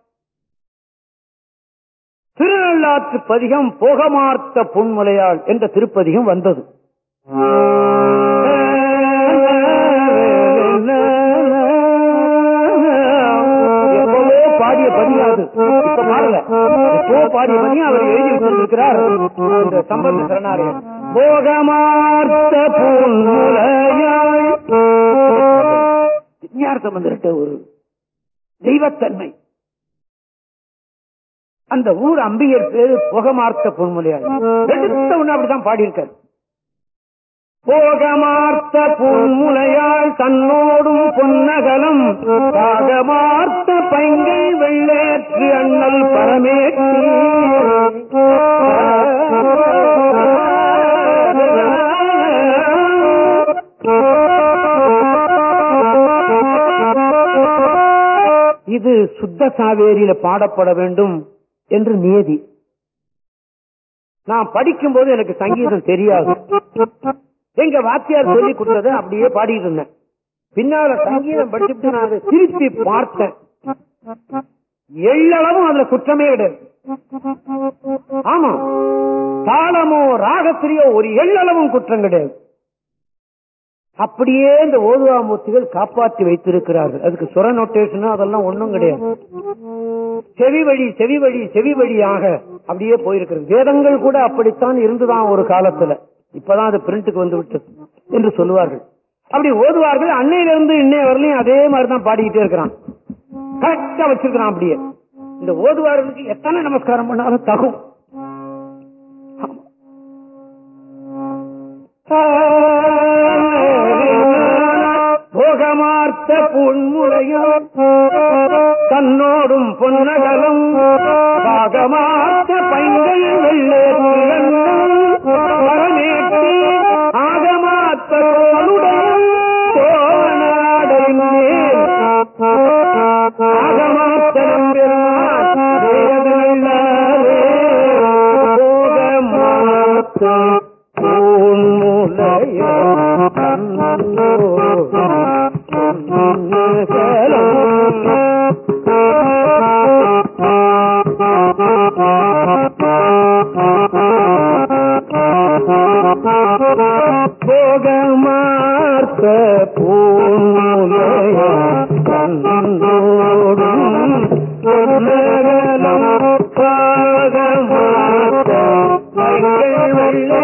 திருநள்ளாற்று பதிகம் போகமார்த்த புன்முலையாள் என்ற திருப்பதிகம் வந்தது. பாடிய பதியாது இப்ப பாடல. எப்போ பாடிய பதியம் அவர் எழுதி வச்சிருக்கிறார். சம்பந்த சரணாலயம். போகமார்த்த புன்முலையாள். விஞ்ஞான சம்பந்தர்கிட்ட ஒரு தெய்வத்தன்மை. அந்த ஊர் அம்பிகர் பேரு புகமார்த்த பொன்முலையாள் எடுத்த அப்படிதான் பாடியிருக்காரு. போகமார்த்த பொன்முலையாள் தன்னோடும் பொன்னகலம் பாகமார்த்த பைங்கை வெள்ளேற்று அண்ணல் பரமேற்று இது சுத்த சாவேரியில பாடப்பட வேண்டும் என்று நியதி. நான் படிக்கும் போது எனக்கு சங்கீதம் தெரியாது. எங்க வாத்தியார் சொல்லி கொடுத்தத அப்படியே பாடிட்டு இருந்தேன். பின்னால சங்கீதம் படிச்சுட்டு நான் அதை திருப்பி பார்த்தேன். எள்ளளவும் அதுல குற்றமே கிடையாது. ஆமா தாளமோ ராகத்திரியோ ஒரு எள்ளளவும் குற்றம் கிடையாது. அப்படியே இந்த ஓதுவாமூர்த்திகள் காப்பாற்றி வைத்திருக்கிறார்கள். அதுக்கு சுர நோட்டேஷன் அதெல்லாம் ஒண்ணும் கிடையாது. செவி வழி செவி வழி செவி வழியாக அப்படியே போயிருக்கிறது. வேதங்கள் கூட அப்படித்தான் இருந்துதான் ஒரு காலத்துல. இப்பதான் அது பிரிண்ட்டுக்கு வந்து விட்டது என்று சொல்லுவார்கள். அப்படி ஓதுவார்கள். அன்னையிலிருந்து இன்னைய வரலையும் அதே மாதிரிதான் பாடிக்கிட்டே இருக்கிறான். கரெக்டா வச்சிருக்கிறான் அப்படியே. இந்த ஓதுவார்களுக்கு எத்தனை நமஸ்காரம் பண்ணாலும் தகும். காத்த பொன்முறையும் தன்னோடும் பொன்னகலும் பாகமாத்த பைங்கள் வெள்ளேற்று ஆகமாத்த தோளுடன் மேல் போகமார்த்த பூனையா கண்ணோடும் பாகமார்த்த வெள்ளை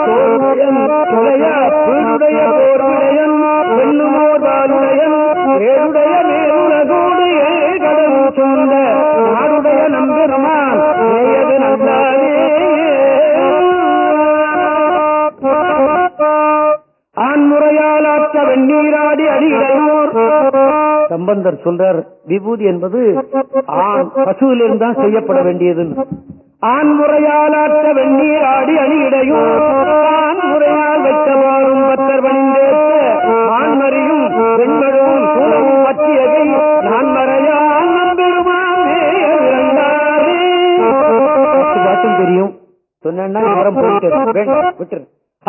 சம்பந்தர் சொல்றார் விபூதி என்பது ஆண் பசுவிலிருந்து தான் செய்யப்பட வேண்டியது ஆண் முறையால் ஆற்ற வெந்நீர் ஆடி அணியிடையும் ஆண் முறையால் வைத்தவாறும் பத்தர் தெரியும். சொன்னா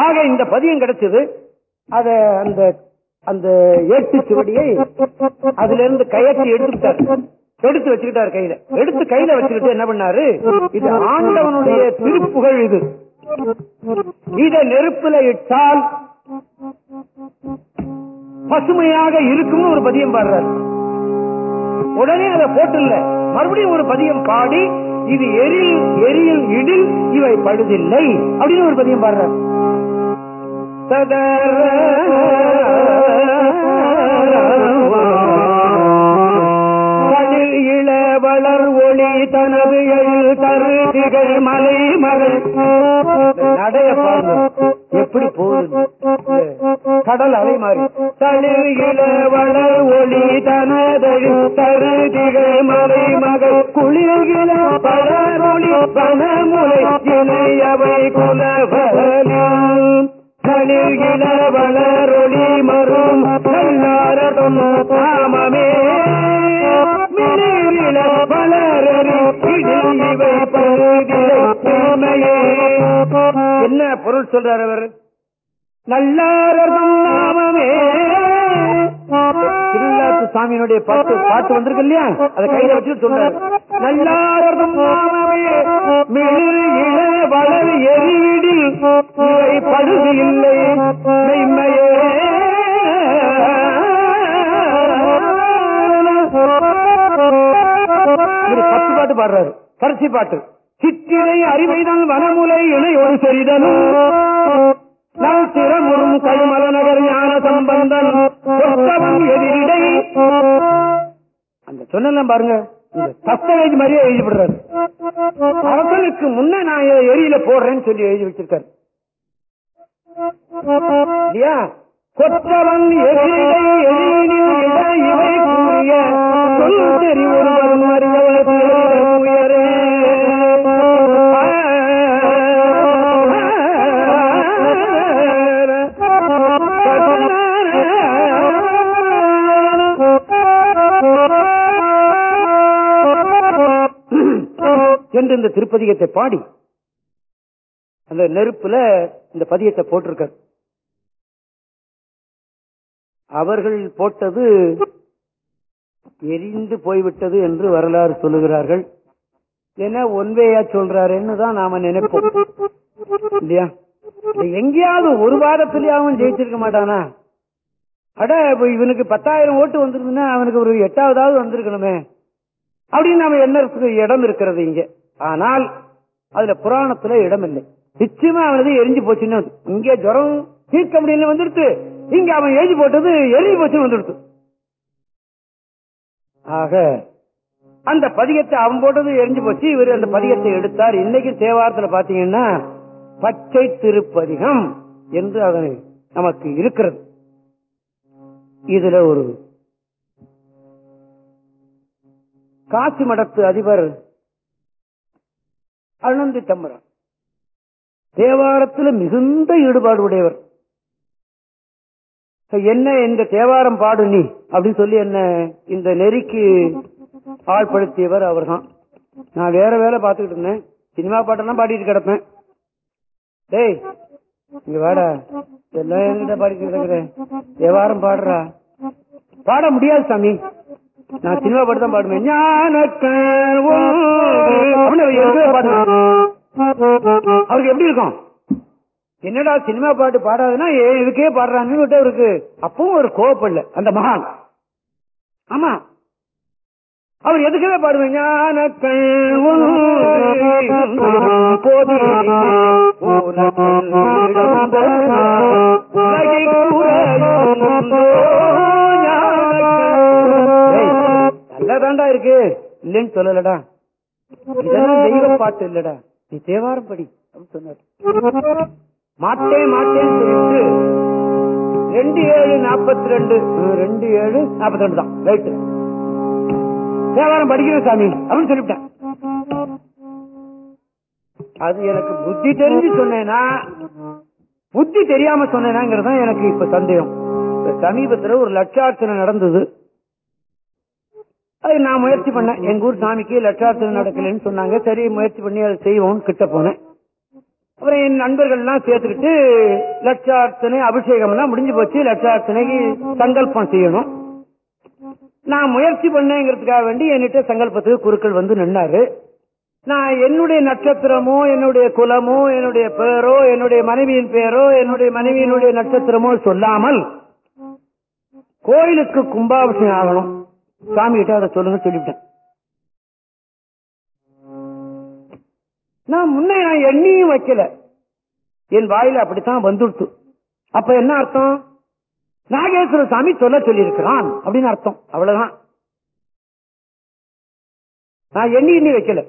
ஆக இந்த பதியம் கிடைச்சது. அத அந்த அந்த ஏட்டு சுவடியை அதுல இருந்து கயற்றி எடுத்துக்கிட்டார். எடுத்து வச்சுக்கிட்டாரு கையில. எடுத்து கையில வச்சுக்கிட்டு என்ன பண்ணாரு? இது ஆண்டவனுடைய திருப்புகழ் இது. இத நெருப்புல இட்டால் பசுமையாக இருக்கும்னு ஒரு பதியம் பாடுறாரு. உடனே அதை போட்டுல மறுபடியும் ஒரு பதியம் பாடி இது எரியில் எரியில் இடில் இவை படுதில்லை அப்படின்னு ஒரு பதியம் பாடுறாரு. கடில் இள வளர் ஒளி தனது எழில் கருதிகள் மலை. மகள் நடைய பாருங்க எப்படி போகுது? கடல் அலை மாறி தளிர் இளவள வளர் ஒளி தனதழில் கருதிகள் மலை மகள். குளிர்கில பரமொழி ஒளி பனமுலை இணையவை குலவலில் தளிர்கில வளரொளி மரும் நல்லாரதும் காமமே மிளிரில வளரறி இவை பருகிலை என்ன பொருள் சொல்றார் அவர் நல்லாரதும் நாமமே திருவிழாத்து சாமியினுடைய பாட்டு பாட்டு வந்திருக்கு இல்லையா அதை கையில வச்சு சொல்றாரு நல்லாரதும் நாமமே மிளிர் இள வளர் எரிவிடில் இவை பழுது மெய்மையே பத்து பாட்டு பாடுறாரு. கடைசி பாட்டு. சித்திரை அறிவைதான் வனமுலை இணை ஒரு செறிதனும். திறமுறும் கழுமல நகர் ஞான சம்பந்தன். எதிரிடை. அந்த சொன்னெல்லாம் பாருங்க. இந்த தஸ்தவேஜ் மாதிரியே எழுதி விடுறாரு. முன்ன நான் எரியில போடுறேன்னு சொல்லி எழுதி வச்சிருக்காரு. இல்லையா? கொற்றவன் கூறிய அறியவர் உயரே. என்று இந்த திருப்பதிகத்தை பாடி அந்த நெருப்புல இந்த பதியத்தை போட்டிருக்கார். அவர்கள் போட்டது எரிந்து போய்விட்டது என்று வரலாறு சொல்லுகிறார்கள். என்ன ஒன்வேயா சொல்றாருன்னு தான் நாம நினைப்போம். இல்லையா? எங்கேயாவது ஒரு வாரத்திலேயாவும் ஜெயிச்சிருக்க மாட்டானா? அட இவனுக்கு பத்தாயிரம் ஓட்டு வந்திருக்குன்னா அவனுக்கு ஒரு எட்டாவதாவது வந்திருக்கணுமே. அப்படின்னு நாம எண்ணறதுக்கு இடம் இருக்கிறது இங்க. ஆனால் அதுல புராணத்துல இடம் இல்லை நிச்சயமா அவனது எரிஞ்சு போச்சுன்னு இங்க ஜுரம் தீர்க்க முடியல வந்துடுத்து இங்க அவன் எழுதி போட்டது எரிய போச்சு வந்துடுத்து. ஆக அந்த பதிகத்தை அவன் போட்டது எரிஞ்சு போச்சு இவர் அந்த பதிகத்தை எடுத்தார். இன்னைக்கு தேவாரத்துல பாத்தீங்கன்னா பச்சை திருப்பதிகம் என்று அதனை நமக்கு இருக்கிறது. இதுல ஒரு காசி மடத்து அதிபர் அனந்தி தம்பரம் தேவாரத்தில் மிகுந்த ஈடுபாடு உடையவர். என்ன இந்த தேவாரம் பாடு நீ அப்படின்னு சொல்லி என்ன இந்த நெறிக்கு ஆள்படுத்தியவர் அவர்தான். நான் வேற வேலை பார்த்துக்கிட்டு இருந்தேன். சினிமா பாட்டெல்லாம் பாடிட்டு கிடப்பேன். டேய் இங்க வாடா. எல்லாம் என்கிட்ட பாடிட்டு கிடக்குற. தேவாரம் பாடுறா. பாட முடியாது சாமி. நான் சினிமா பாட்டு தான் பாடுவேன். ஞானக்கண் அவருக்கு எப்படி இருக்கும்? என்னடா சினிமா பாட்டு பாடாதுன்னா ஏன் இதுக்கே பாடுறாங்கன்னு இருக்கு. அப்பவும் ஒரு கோவப்படல அந்த மகான். ஆமா. அவர் எதுக்கவே பாடுவேன் ஞான நல்லதாண்டா இருக்கு. இல்லைன்னு சொல்லலடா. இதெல்லாம் தெய்வ பாட்டு இல்லடா. நீ தேவாரம் படி. அப்படின்னு சொன்னார். மாட்டேன் மாட்டேன்னு சொல்லிட்டு ரெண்டு ஏழு நாற்பத்தி ரெண்டு ரெண்டு ஏழு நாற்பத்தி ரெண்டு தான். ரைட்டு தேவாரம் படிக்கிறேன் சாமி அப்படின்னு சொல்லிவிட்டேன். அது எனக்கு புத்தி தெரிஞ்சு சொன்னேனா புத்தி தெரியாம சொன்னேனாங்கிறது தான் எனக்கு இப்ப சந்தேகம். சமீபத்தில் சமீபத்துல ஒரு லட்சார்ச்சனை நடந்தது. அது நான் முயற்சி பண்ணேன். எங்க ஊர் சாமிக்கு லட்சார்த்தனை நடக்கலைன்னு சொன்னாங்க. சரி முயற்சி பண்ணி அதை செய்வோம்னு கிட்ட போனேன். அப்புறம் என் நண்பர்கள்லாம் சேர்த்துக்கிட்டு லட்சார்த்தனை அபிஷேகம்லாம் முடிஞ்சு போச்சு. லட்சார்ச்சனைக்கு சங்கல்பம் செய்யணும். நான் முயற்சி பண்ணேங்கிறதுக்காக வேண்டி என்கிட்ட சங்கல்பத்துக்கு குருக்கள் வந்து நின்னாரு. நான் என்னுடைய நட்சத்திரமோ என்னுடைய குலமோ என்னுடைய பேரோ என்னுடைய மனைவியின் பேரோ என்னுடைய மனைவியினுடைய நட்சத்திரமோ சொல்லாமல் கோயிலுக்கு கும்பாபிஷேகம் ஆகணும். சாமி கிட்ட அதை சொல்லுங்க சொல்லிவிட்டேன். நான் முன்னே நான் எண்ணியும் வைக்கல. என் வாயில அப்படித்தான் வந்துடுத்து. அப்ப என்ன அர்த்தம்? நாகேஸ்வர சாமி சொல்ல சொல்லியிருக்கிறான் அப்படின்னு அர்த்தம். அவ்வளவுதான். நான் எண்ணி எண்ணி வைக்கல.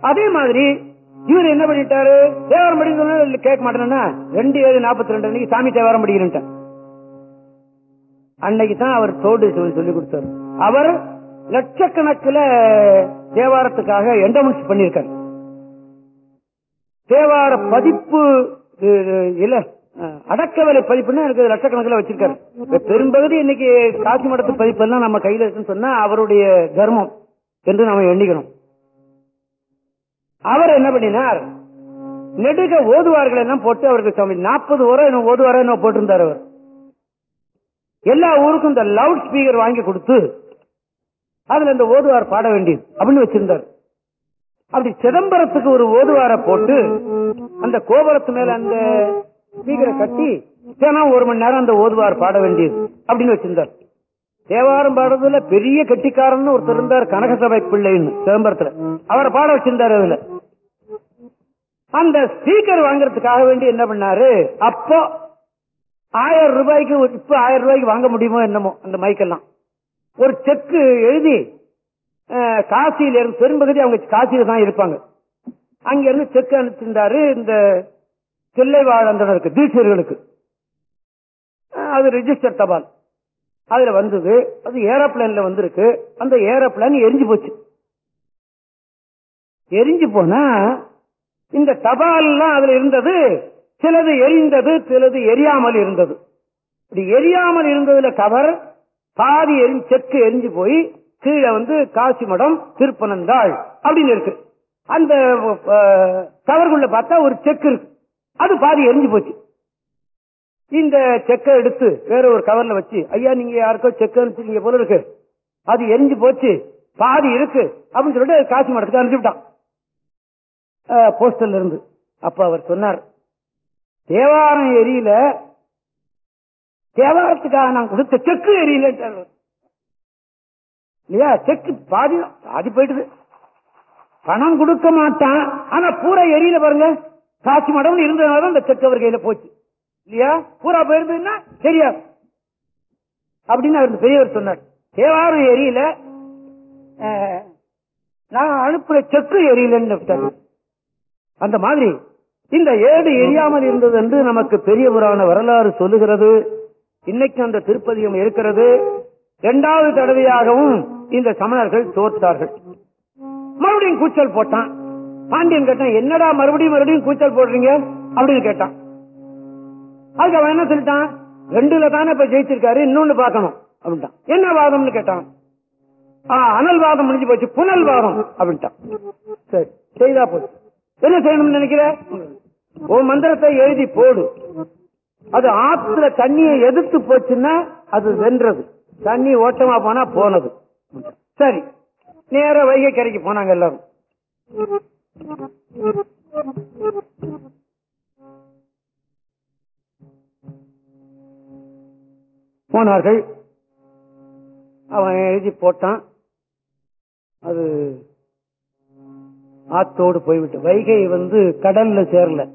அதே மாதிரி இவர் என்ன பண்ணிட்டாரு? தேவாரம் படி கேட்க மாட்டேன்னா ரெண்டு ஏழு நாற்பத்தி ரெண்டு அன்னைக்கு சாமி தேவாரம் படிக்கிறேன் அன்னைக்கு தான் அவர் தோடு சொல்லி கொடுத்தார் கொடுத்தாரு. அவர் லட்சக்கணக்கில் தேவாரத்துக்காக எண்டமெண்ட்ஸ் பண்ணியிருக்காரு. தேவார பதிப்பு இல்ல அஹ், அடக்கவிலை பதிப்புன்னு எனக்கு லட்சக்கணக்கில் வச்சிருக்காரு. பெரும்பகுதி இன்னைக்கு காசி மடத்து பதிப்பு எல்லாம் நம்ம கையில இருக்குன்னு சொன்னா அவருடைய தர்மம் என்று நாம எண்ணிக்கணும். அவர் என்ன பண்ணினார்? நெடுக ஓதுவார்கள் எல்லாம் போட்டு அவருக்கு சுவாமி நாற்பது ஓரம் என்ன ஓதுவாரோ என்ன போட்டிருந்தார் அவர். எல்லா ஊருக்கும் இந்த லவுட் ஸ்பீக்கர் வாங்கி கொடுத்து அதுல இந்த ஓதுவார் பாட வேண்டியது அப்படின்னு வச்சிருந்தார். அப்படி சிதம்பரத்துக்கு ஒரு ஓதுவார போட்டு அந்த கோபுரத்து மேல அந்த ஸ்பீக்கரை கட்டி தினம் ஒரு மணி நேரம் அந்த ஓதுவார் பாட வேண்டியது அப்படின்னு வச்சிருந்தார். தேவாரம் பாடுறதுல பெரிய கெட்டிக்காரன் ஒருத்தர் இருந்தார் கனகசபை பிள்ளைன்னு சிதம்பரத்துல. அவரை பாட வச்சிருந்தாரு அதுல. அந்த ஸ்பீக்கர் வாங்குறதுக்காக வேண்டி என்ன பண்ணாரு? அப்போ ஆயிரம் ரூபாய்க்கு இப்ப ஆயிரம் ரூபாய்க்கு வாங்க முடியுமோ என்னமோ அந்த மைக்கெல்லாம் ஒரு செக்கு எழுதி காசியில இருந்து பெரும்பகுதி அவங்க காசியில தான் இருப்பாங்க. அங்கிருந்து செக் அனுப்பிச்சிருந்தாரு இந்த தில்லை வாழ்ந்தவருக்கு தீசியர்களுக்கு அது ரிஜிஸ்டர் தபால். அதுல வந்தது அது ஏரோப்ளைன்ல வந்திருக்கு. அந்த ஏரோப்ளைன் எரிஞ்சு போச்சு. எரிஞ்சு போனா இந்த தபால் எல்லாம் அதுல இருந்தது. சிலது எரிந்தது சிலது எரியாமல் இருந்தது. இப்படி எரியாமல் இருந்ததுல கவர் பாதி எரி செக்கு எரிஞ்சு போய் கீழே வந்து காசி மடம் திருப்பனந்தாள் அப்படின்னு இருக்கு. அந்த கவர்குள்ள பார்த்தா ஒரு செக் இருக்கு. அது பாதி எரிஞ்சு போச்சு. இந்த செக்கை எடுத்து வேற ஒரு கவர்ல வச்சு ஐயா நீங்க யாருக்கோ செக் அனுப்பிச்சிருக்கீங்க போல இருக்கு. அது எரிஞ்சு போச்சு. பாதி இருக்கு. அப்படின்னு சொல்லிட்டு காசி மடத்துக்கு அனுப்பிச்சுட்டான் போஸ்டர்ல இருந்து. அப்ப அவர் சொன்னார் தேவாரம் எரியல. தேவாரத்துக்காக நான் கொடுத்த செக்கு எரியல இல்லையா? செக்கு பாதி பாதி போயிடுது பணம் கொடுக்க மாட்டான். ஆனா பூரா எரியல பாருங்க. காசு மடம் இருந்ததுனால அந்த செக் அவர் கையில போச்சு. இல்லையா? பூரா போயிருந்ததுன்னா தெரியாது. அப்படின்னு அவர் பெரியவர் சொன்னார். தேவாரம் எரியல. நான் அனுப்புற செக்கு எரியலன்னு அந்த மாதிரி இந்த ஏடு எரியாமல் இருந்தது என்று நமக்கு பெரியவரான வரலாறு சொல்லுகிறது. இன்னைக்கு அந்த திருப்பதியம் இருக்கிறது. இரண்டாவது தடவையாகவும் இந்த சமணர்கள் தோற்றார்கள். மறுபடியும் கூச்சல் போட்டான். பாண்டியன் கேட்டான் என்னடா மறுபடியும் மறுபடியும் கூச்சல் போடுறீங்க? அப்படின்னு கேட்டான். அதுக்கு அவன் என்ன சொல்லிட்டான்? ரெண்டுல தானே இப்ப ஜெயிச்சிருக்காரு இன்னொன்னு பார்க்கணும் அப்படின்ட்டான். என்ன வாதம்னு கேட்டான்? அனல் வாதம் முடிஞ்சு போச்சு புனல் வாதம் அப்படின்ட்டான். சரி செய்தா போச்சு. என்ன செய்யணும்னு நினைக்கிற? உன் மந்திரத்தை எழுதி போடு. அது ஆத்துல தண்ணியை எதிர்த்து போச்சுன்னா அது வென்றது. தண்ணி ஓட்டமா போனா போனது. சரி நேர வைகை கரைக்கு போனாங்க எல்லாரும். போனார்கள். அவன் எழுதி போட்டான். அது ஆத்தோடு போய்விட்டு. வைகை வந்து கடல்ல சேரல.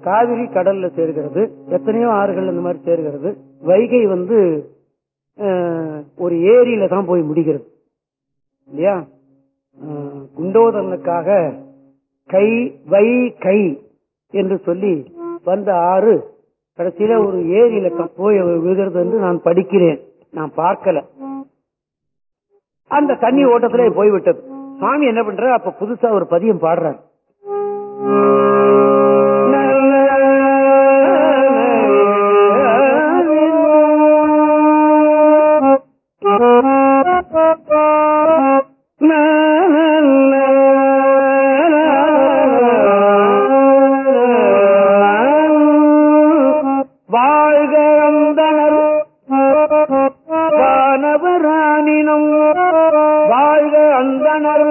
காவிரி கடல்ல சேர்கிறது. எத்தனையோ ஆறுகள் இந்த மாதிரி சேர்கிறது. வைகை வந்து ஒரு ஏரியில தான் போய் முடிகிறது. இல்லையா? குண்டோதரனுக்காக கை வை கை என்று சொல்லி வந்த ஆறு கடைசியில ஒரு ஏரியில போய் விழுகிறது என்று நான் படிக்கிறேன். நான் பார்க்கல. அந்த தண்ணி ஓட்டத்திலே போய்விட்டது. சாமி என்ன பண்ற அப்ப புதுசா ஒரு பதியம் பாடுறாரு.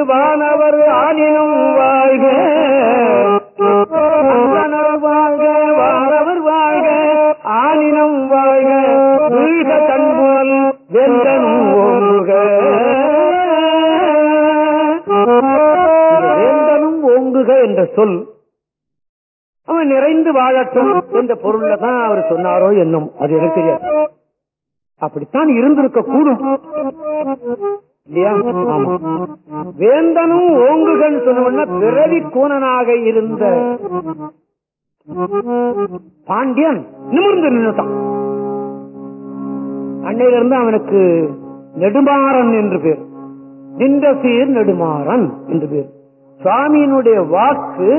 வானவர் ஆனினும் வாழ்க. வாழ்க வானவர் வாழ்க ஆனினும் வாழ்க. வீழ்க தன்போல் வெந்தனும் ஓங்குக. இந்த வேந்தனும் ஓங்குக என்ற சொல் அவன் நிறைந்து வாழட்டும் என்ற பொருள்ல தான் அவர் சொன்னாரோ என்னும் அது எனக்கு தெரியாது. அப்படித்தான் இருந்திருக்க கூடும் இல்லையா ஆமா வேந்தனும் ஓங்குகள் சொன்ன பிறவி கூனனாக இருந்த பாண்டியன் நிமிர்ந்து நின்றுட்டான் அன்னையிலிருந்து அவனுக்கு நெடுமாறன் என்று பேர். நின்ற சீர் நெடுமாறன் என்று பேர். சுவாமியினுடைய வாக்கு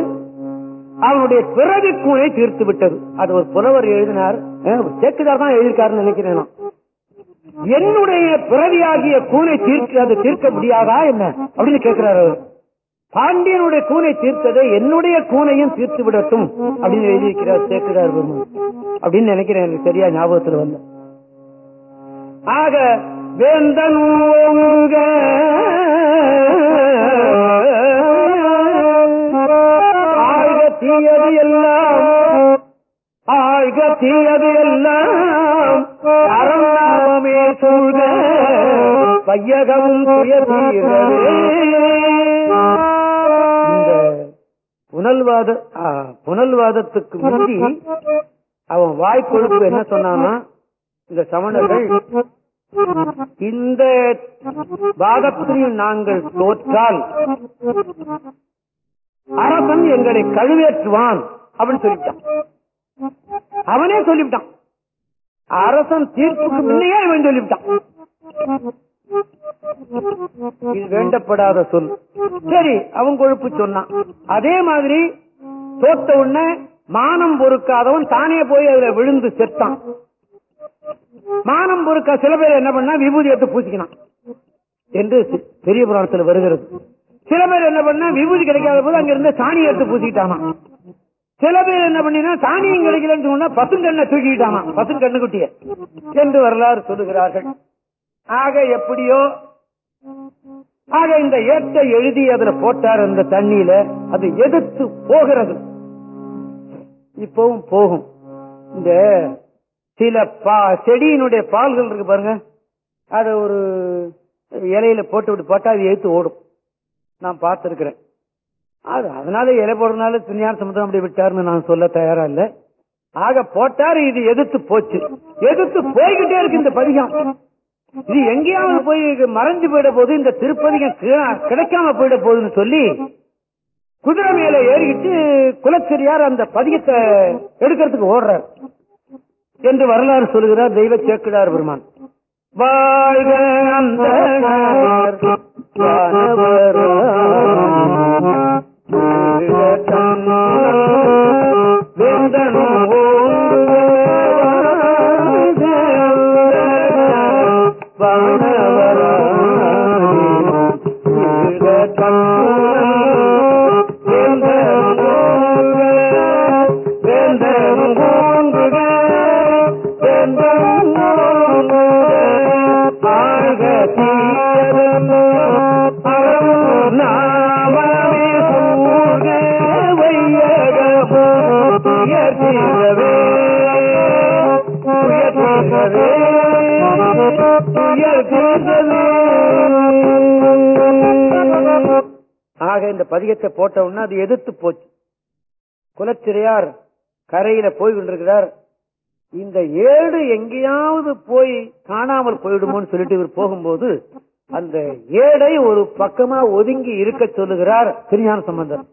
அவனுடைய பிறவி கூனை தீர்த்து விட்டது. அது ஒரு புலவர் எழுதினார். அஹ், தான் எழுதியிருக்காருன்னு நினைக்கிறேன் நான். என்னுடைய பிறவியாகிய கூனை தீர்க்க அது தீர்க்க முடியாதா என்ன? அப்படின்னு கேட்கிறாரு. பாண்டியனுடைய கூனை தீர்த்ததை என்னுடைய கூனையும் தீர்த்து விடட்டும் அப்படின்னு எழுதியிருக்கிறார் சேக்கிரார் அப்படின்னு நினைக்கிறேன் எனக்கு சரியா ஞாபகத்தில் வந்த ஆக வேந்தன் ஆழ்க தீயது எல்லாம் ஆழ்க தீயது எல்லாம் அறநாமமே சொல்க வையகமும் இந்த புனல்வாத புனல்வாதத்துக்கு முந்தி அவன் வாய் கொழுப்பு என்ன சொன்னான்னா இந்த சமணர்கள் இந்த வாதத்தில் நாங்கள் தோற்றால் அரசன் எங்களை கழுவேற்றுவான் அப்படின்னு சொல்லிட்டான். அவனே சொல்லிவிட்டான். அரசன் தீர்ப்புக்கு முன்னையே இவன் சொல்லிவிட்டான். இது வேண்டப்படாத சொல். சரி அவன் கொழுப்பு சொன்னான். அதே மாதிரி தோத்த உடனே மானம் பொறுக்காதவன் தானே போய் அதுல விழுந்து செத்தான். மானம் பொறுக்க சில பேர் என்ன பண்ணா விபூதி எடுத்து பூசிக்கினான் என்று பெரிய புராணத்தில் வருகிறது. சில பேர் என்ன பண்ண விபூதி கிடைக்காத போது அங்க இருந்து சாணி எடுத்து பூசிக்கிட்டானா சில பேர் என்ன பண்ணினா தானியம் கிடைக்கலன்னு சொன்னா பசுங்கண்ணை தூக்கிட்டாமா பசுங்கண்ணு குட்டிய என்று வரலாறு சொல்லுகிறார்கள். ஆக எப்படியோ ஆக இந்த ஏற்ற எழுதி அதுல போட்டார் அந்த தண்ணியில அது எதிர்த்து போகிறது. இப்பவும் போகும். இந்த சில பா- செடியினுடைய பால்கள் இருக்கு பாருங்க. அதை ஒரு இலையில போட்டு விட்டு போட்டா அது எடுத்து ஓடும். நான் பார்த்திருக்கிறேன். அது அதனால இலை போடுறதுனால திருஞான சமுத்திரம் அப்படி விட்டாருன்னு நான் சொல்ல தயாரா இல்ல ஆக போட்டாரு இது எதிர்த்து போச்சு. எதிர்த்து போய்கிட்டே இருக்கு இந்த பதிகம். இது எங்கேயாவது போய் மறைஞ்சு போயிட போது இந்த திருப்பதிகம் கிடைக்காம போயிட போகுதுன்னு சொல்லி குதிரை மேல ஏறிக்கிட்டு குலச்செரியார் அந்த பதிகத்தை எடுக்கிறதுக்கு ஓடுறார். என்று வரலாறு சொல்கிறார் தெய்வ சேக்கிடார் பெருமான். வாழ்க அந்த வேந்தன் பதிகத்தை போட்ட உடனே அது எதிர்த்து போச்சு. குலச்சிறையார் கரையில போய் கொண்டிருக்கிறார். இந்த ஏடு எங்கேயாவது போய் காணாமல் போயிடுமோன்னு சொல்லிட்டு இவர் போகும்போது அந்த ஏடை ஒரு பக்கமா ஒதுங்கி இருக்க சொல்லுகிறார் திருஞான சம்பந்தர்.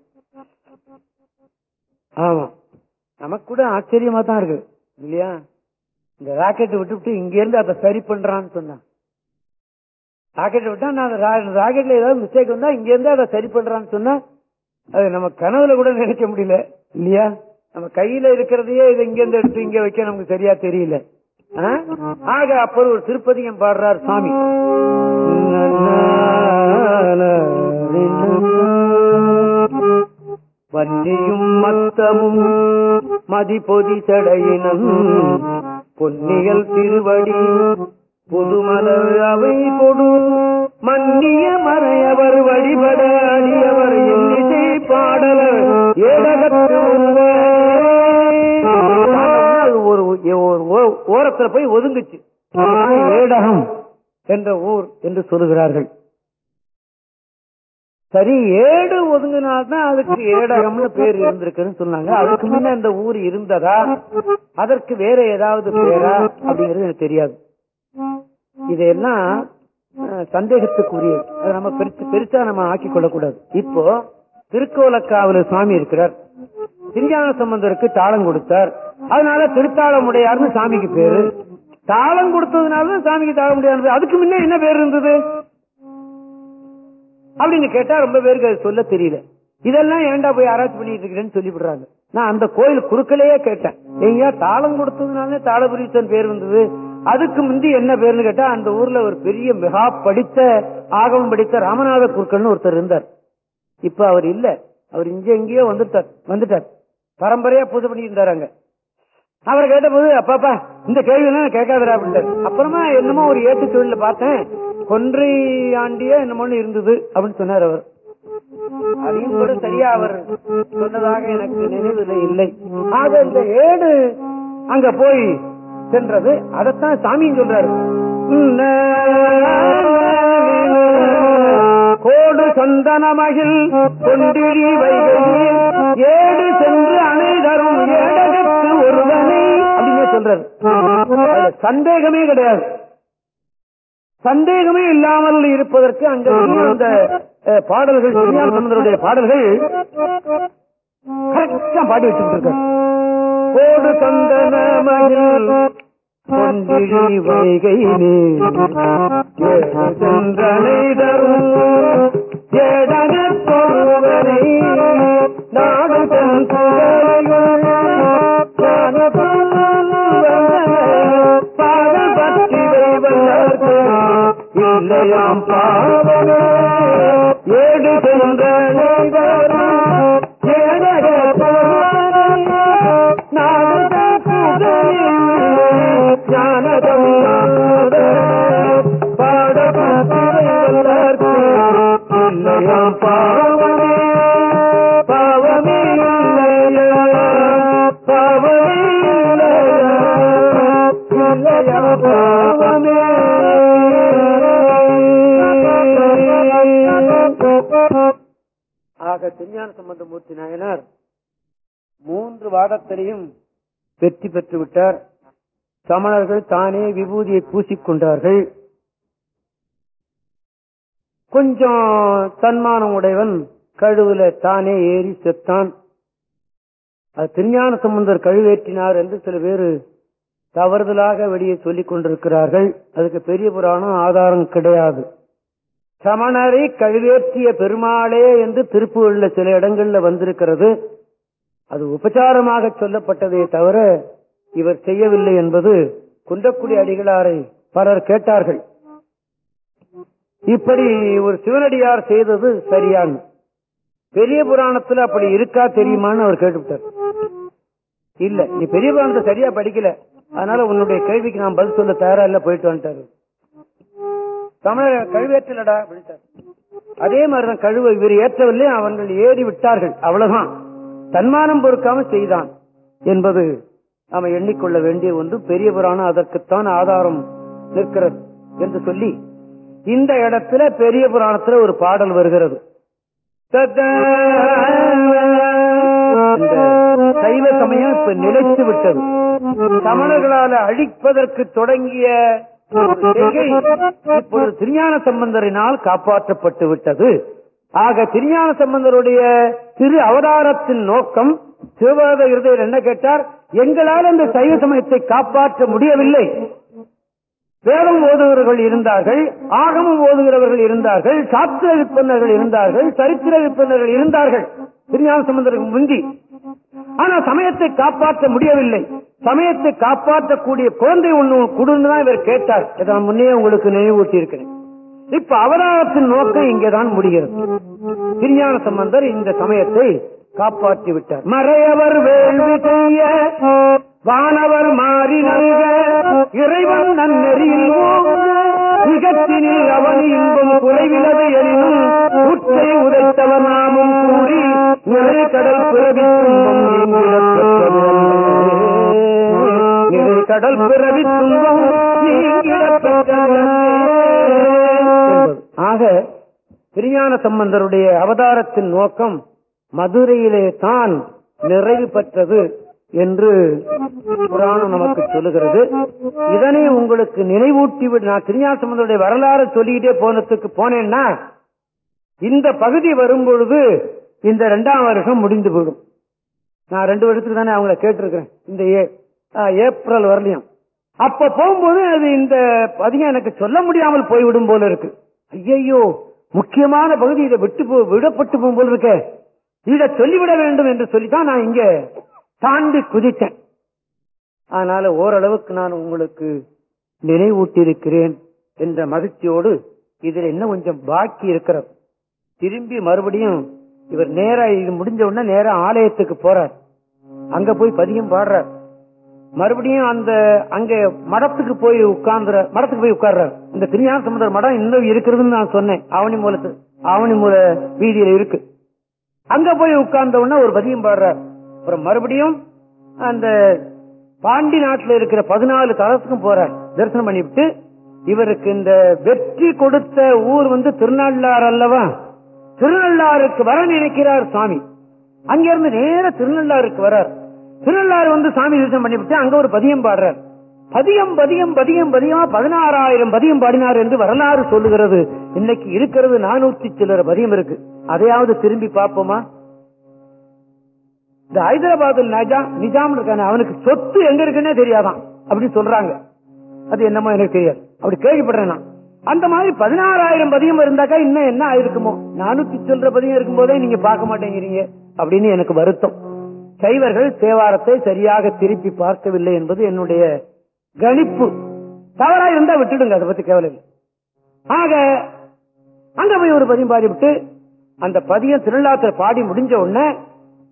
ஆமா நமக்கு கூட ஆச்சரியமா தான் இருக்கு இல்லையா? இந்த ராக்கெட் விட்டு இங்க இருந்து அதை சரி பண்றான்னு சொன்னான் ராக்கெட் விட்டா நான் ராக்கெட்ல ஏதாவது மிஸ்டேக் வந்தா இங்க இருந்து அதை சரி பண்றான்னு சொன்னா அது நம்ம கனவுல கூட நினைக்க முடியல இல்லையா? நம்ம கையில இருக்கிறதையே இது இங்க இருந்து எடுத்து இங்க வைக்க நமக்கு சரியா தெரியல. ஆக அப்புறம் ஒரு திருப்பதியம் பாடுறார் சாமி. வன்னியும் மத்தமும் மதிபொதி தடையினம் பொன்னியல் திருவடி புதுமலர் அவை கொடு மன்னிய மறையவர் வழிபட ஏடகத்து ஒருவே. அது ஒரு ஓரத்துல போய் ஒதுங்குச்சு. ஏடகம் என்ற ஊர் என்று சொல்லுகிறார்கள். சரி ஏடு ஒதுங்கினால்தான் அதுக்கு ஏடகம்னு பேர் இருந்திருக்குன்னு சொன்னாங்க. அதுக்கு முன்ன இந்த ஊர் இருந்ததா? அதற்கு வேற ஏதாவது பேரா? அப்படிங்கிறது எனக்கு தெரியாது. இதெல்லாம் அஹ், சந்தேகத்துக்குரிய அதை நம்ம பெருசு பெருசா நம்ம ஆக்கி கொள்ளக்கூடாது. இப்போ திருக்கோலக்காவல சுவாமி இருக்கிறார். திருஞான சம்பந்தருக்கு தாளம் கொடுத்தார். அதனால திருத்தாளமுடையார்னு சாமிக்கு பேரு. தாளம் கொடுத்ததுனால சாமிக்கு சாமிக்கு தாளமுடையார் அதுக்கு முன்னே என்ன பேர் இருந்தது? அப்படின்னு கேட்டா ரொம்ப பேருக்கு அது சொல்ல தெரியல. இதெல்லாம் ஏன்டா போய் ஆராய்ச்சி பண்ணிட்டு இருக்கிறேன்னு சொல்லி விடுறாங்க நான் அந்த கோயில் குறுக்கலையே கேட்டேன். ஐயா தாளம் கொடுத்ததுனால தாளபுரீசன் பேர் வந்தது? அதுக்கு முந்தி என்ன பேருன்னு கேட்டா அந்த ஊர்ல ஒரு பெரிய மிகா படித்த ஆகமம் படித்த ராமநாத குருக்கள்னு ஒருத்தர் இருந்தார். இப்ப அவர் இல்ல. அவர் இங்க எங்கேயோ வந்துட்டார். வந்துட்டார். பரம்பரையா பூஜை பண்ணிட்டு இருந்தாராங்க அவரை கேட்டபோது அப்பாப்பா இந்த கேள்வி எல்லாம் கேட்காதரா அப்புறமா என்னமோ ஒரு ஏட்டு தொழில பார்த்தேன். கொன்றை ஆண்டியா என்னமோன்னு இருந்தது அப்படின்னு சொன்னார் அவர். அதையும் கூட சரியா அவர் சொன்னதாக எனக்கு நினைவில் இல்லை. ஆக இந்த ஏடு அங்க போய் சென்றது. அதைத்தான் சாமியும் சொல்றாரு. கோடு சந்தனமகில் கொண்டிழி வைகையில் ஏடு சென்று அனைதரும் ஏடகத்து ஒருவனை அப்படின்னு சொல்றாரு. சந்தேகமே கிடையாது. சந்தேகமே இல்லாமல் இருப்பதற்கு அங்க அந்த பாடல்கள் திருஞான பாடல்கள் கரெக்டா பாடி வச்சுட்டு இருக்காரு கோடு சந்தன மகிழ் கொண்டிழி வைகை சென்றனை தரும் ஏடகத் தொழுவனை நாடு தன் இல்லையாம் ஏடு நாடு தன் புகழையுள் ஞானதம் இல்லையாம் பாவமே பாவமே இல்லையா பாவமே இல்லையா இல்லையா பாவமே ஆக திருஞான சம்பந்தமூர்த்தி நாயனார் மூன்று வாதத்திலையும் வெற்றி பெற்று விட்டார் சமணர்கள் தானே விபூதியை பூசிக்கொண்டார்கள். கொஞ்சம் தன்மானம் உடையவன் கழுவுல தானே ஏறி செத்தான். அது திருஞான சம்பந்தர் கழுவேற்றினார் என்று சில பேர் தவறுதலாக வெளியே சொல்லிக் கொண்டிருக்கிறார்கள். அதுக்கு பெரிய புராணம் ஆதாரம் கிடையாது. சமணரை கழுவேற்றிய பெருமாளே என்று திருப்பூரில் சில இடங்கள்ல வந்திருக்கிறது. அது உபச்சாரமாக சொல்லப்பட்டதே தவிர இவர் செய்யவில்லை என்பது குண்டக்குடி அடிகளாரை பலர் கேட்டார்கள். இப்படி ஒரு சிவனடியார் செய்தது சரியான பெரிய புராணத்துல அப்படி இருக்கா தெரியுமான்னு அவர் கேட்டுவிட்டார். இல்ல நீ பெரிய புராணத்தை சரியா படிக்கல. அதனால உன்னுடைய கேள்விக்கு நான் பதில் சொல்ல தயாரா இல்ல போயிட்டு வந்துட்டாரு. தமிழக கழுவேற்றலடா அப்படின்ட்டார். அதே மாதிரிதான் கழுவ இவர் ஏற்றவில்லை அவர்கள் ஏறி விட்டார்கள். அவ்வளவுதான். தன்மானம் பொறுக்காம செய்தான் என்பது நாம எண்ணிக்கொள்ள வேண்டிய ஒன்று. பெரிய புராணம் அதற்குத்தான் ஆதாரம் நிற்கிறது என்று சொல்லி இந்த இடத்துல பெரிய புராணத்துல ஒரு பாடல் வருகிறது. சைவ சமயம் இப்ப நிலைத்து விட்டது. தமிழர்களால் அழிப்பதற்கு தொடங்கிய இப்பொழுது திருஞான சம்பந்தரினால் காப்பாற்றப்பட்டு விட்டது. ஆக திருஞான சம்பந்தருடைய திரு அவதாரத்தின் நோக்கம் சிவபாத இருதயர் என்ன கேட்டார்? எங்களால் அந்த சைவ சமயத்தை காப்பாற்ற முடியவில்லை. வேதம் ஓதுகிறவர்கள் இருந்தார்கள் ஆகமம் ஓதுகிறவர்கள் இருந்தார்கள் சாத்திர விற்பனர்கள் இருந்தார்கள் சரித்திர விற்பனர்கள் இருந்தார்கள். திருஞான சம்பந்தருக்கு முந்தி. ஆனா சமயத்தை காப்பாற்ற முடியவில்லை. சமயத்தை காப்பாற்றக்கூடிய குழந்தை ஒண்ணு கொடுன்னு தான் இவர் கேட்டார். இதை நான் முன்னே உங்களுக்கு நினைவூட்டி இருக்கிறேன் இப்ப அவதாரத்தின் நோக்கம் இங்கேதான் முடிகிறது. திருஞான சம்பந்தர் இந்த சமயத்தை காப்பாற்றி விட்டார். மறையவர் வேள்வி செய்ய வானவர் மாறி நல்க இறைவன் நன்னெறியில் நிகத்தினில் அவன் இன்பம் குறைவிலது எனினும் உற்றை உதைத்தவர் நாமும் கூறி நிறை கடல் பிறவி துன்பம் நிறை கடல் பிறவி துன்பம் நீங்கிடப் பெற்றது ஆக திருஞான சம்பந்தருடைய அவதாரத்தின் நோக்கம் மதுரையிலே தான் நிறைவு பெற்றது என்று புராணம் நமக்கு சொல்லுகிறது. இதனை உங்களுக்கு நினைவூட்டி விட நான் திருஞான சம்பந்தருடைய வரலாறு சொல்லிக்கிட்டே போனதுக்கு போனேன்னா இந்த பகுதி வரும்பொழுது இந்த ரெண்டாம் வருஷம் முடிந்து போயிடும். நான் ரெண்டு வருஷத்துக்கு தானே அவங்கள கேட்டிருக்கிறேன் இந்த ஏ- ஏப்ரல் வரலையும். அப்ப போகும்போது அது இந்த அதிகம் எனக்கு சொல்ல முடியாமல் போய்விடும் போல இருக்கு. ஐயையோ முக்கியமான பகுதி இதை விட்டு போ- விடப்பட்டு போகும்போது இருக்க. இதை சொல்லிவிட வேண்டும் என்று சொல்லித்தான் நான் இங்க தாண்டி குதித்தேன். அதனால ஓரளவுக்கு நான் உங்களுக்கு நினைவூட்டியிருக்கிறேன் என்ற மகிழ்ச்சியோடு இதுல இன்னும் கொஞ்சம் பாக்கி இருக்கிறது. திரும்பி மறுபடியும் இவர் நேரா இது முடிஞ்ச உடனே நேரா ஆலயத்துக்கு போறார். அங்க போய் பதியம் பாடுறார். மறுபடியும் அந்த அங்க மடத்துக்கு போய் உட்கார்ந்துற மடத்துக்கு போய் உட்கார்றாரு. இந்த திருஞான சமுதர் மடம் இன்னும் இருக்கிறதுன்னு நான் சொன்னேன். ஆவணி மூலத்து ஆவணி மூல வீதியில இருக்கு. அங்க போய் உட்கார்ந்த உடனே ஒரு பதியம் பாடுறார். அப்புறம் மறுபடியும் அந்த பாண்டி நாட்டில் இருக்கிற பதினாலு தலத்துக்கும் போறார். தரிசனம் பண்ணிவிட்டு இவருக்கு இந்த வெற்றி கொடுத்த ஊர் வந்து திருநள்ளாறு அல்லவா? திருநள்ளாறுக்கு வர நினைக்கிறார் சாமி அங்கிருந்து நேர திருநள்ளாறுக்கு வரார். திருநள்ளாறு வந்து சாமி தரிசனம் பண்ணிவிட்டு அங்க ஒரு பதியம் பாடுறார். பதியம் பதியம் பதியம் பதியமா பதினாறாயிரம் பதியம் பாடினார் என்று வரலாறு சொல்லுகிறது. இன்னைக்கு இருக்கிறது நானூத்தி சில்லற பதியம் இருக்கு. அதையாவது திரும்பி பார்ப்போமா? இந்த ஹைதராபாத்தில் நிஜாம் இருக்கான அவனுக்கு சொத்து எங்க இருக்குன்னே தெரியாதான். அப்படின்னு சொல்றாங்க. அது என்னமோ எனக்கு தெரியாது. அப்படி கேள்விப்படுறேன் நான். அந்த மாதிரி பதினாறாயிரம் பதியம் இருந்தாக்கா இன்னும் என்ன ஆயிருக்குமோ? நானூத்தி சொல்ற பதியம் இருக்கும் போதே நீங்க பார்க்க மாட்டேங்கிறீங்க. அப்படின்னு எனக்கு வருத்தம். சைவர்கள் தேவாரத்தை சரியாக திருப்பி பார்க்கவில்லை என்பது என்னுடைய கணிப்பு. தவறா இருந்தா விட்டுடுங்க அதை பத்தி கவலை ஆக அங்க போய் ஒரு பதியம் பாடிவிட்டு அந்த பதியம் திருவிழாத்துல பாடி முடிஞ்ச உடனே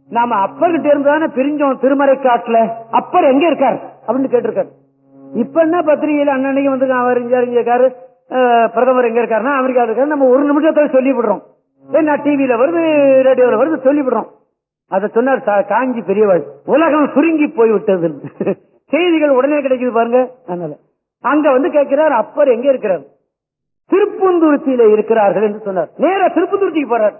நாம அப்பர்கிட்ட இருந்து பிரிஞ்சோம் திருமறை காட்டுல. அப்பர் எங்க இருக்கார்? அப்படின்னு கேட்டிருக்காரு. இப்ப என்ன பத்திரிகையில அன்னன்னைக்கு வந்து அவர் இருக்காரு பிரதமர் எங்க இருக்காருன்னா அமெரிக்கா இருக்காரு நம்ம ஒரு நிமிஷத்துல சொல்லி விடுறோம் என்ன டிவியில வருது ரேடியோல வருது சொல்லி விடுறோம் அதை சொன்னார் சா- காஞ்சி பெரியவர் உலகம் சுருங்கி போய்விட்டது. செய்திகள் உடனே கிடைக்குது பாருங்க அதனால. அங்க வந்து கேட்கிறார் அப்பர் எங்க இருக்கிறார்? திருப்பந்துருத்தியில இருக்கிறார்கள் என்று சொன்னார். நேரா திருப்பந்துருத்திக்கு போறார்.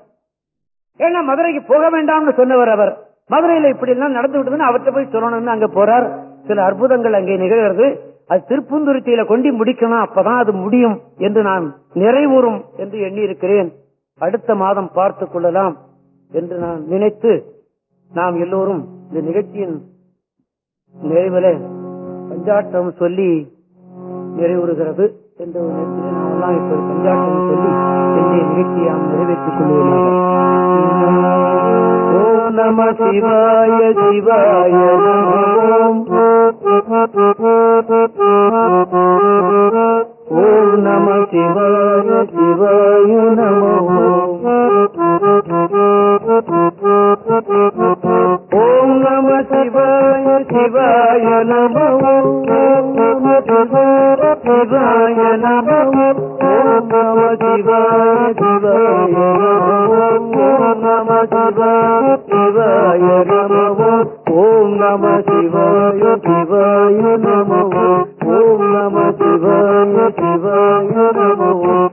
ஏன்னா மதுரைக்கு போக வேண்டாம்னு சொன்னவர் அவர். மதுரையில இப்படி எல்லாம் நடந்து விட்டதுன்னு அவற்றை போய் சொல்லணும்னு அங்க போறார். சில அற்புதங்கள் அங்கே நிகழ்கிறது. அது திருப்புந்துருத்தியில கொண்டு முடிக்கணும் அப்பதான் அது முடியும் என்று நான் நிறைவுறும் என்று எண்ணி இருக்கிறேன் அடுத்த மாதம் பார்த்துக் கொள்ளலாம் என்று நான் நினைத்து நாம் எல்லோரும் இந்த நிகழ்ச்சியின் நிறைவில் பஞ்சாட்டம் சொல்லி நிறைவுறுகிறது என்ற ஒரு நேரத்தில் நாம் எல்லாம் இப்போது பஞ்சாட்டம் சொல்லி என்னுடைய நிகழ்ச்சியை நாம் நிறைவேற்றிக் கொள்வதாக நம சிவாய சிவாய நமோம் ஓம் நம சிவாய சிவாய நமோம் ஓம் நம சிவாய சிவாய நமோ ஓம் நம சிவாய சிவாய நமோ ஓம் நம சிவாய சிவாய நமோ ஓம் நம சிவாய சிவாய நமோ ஓம் நம சிவாய சிவாய நமோ ஓம் நம சிவாய சிவாய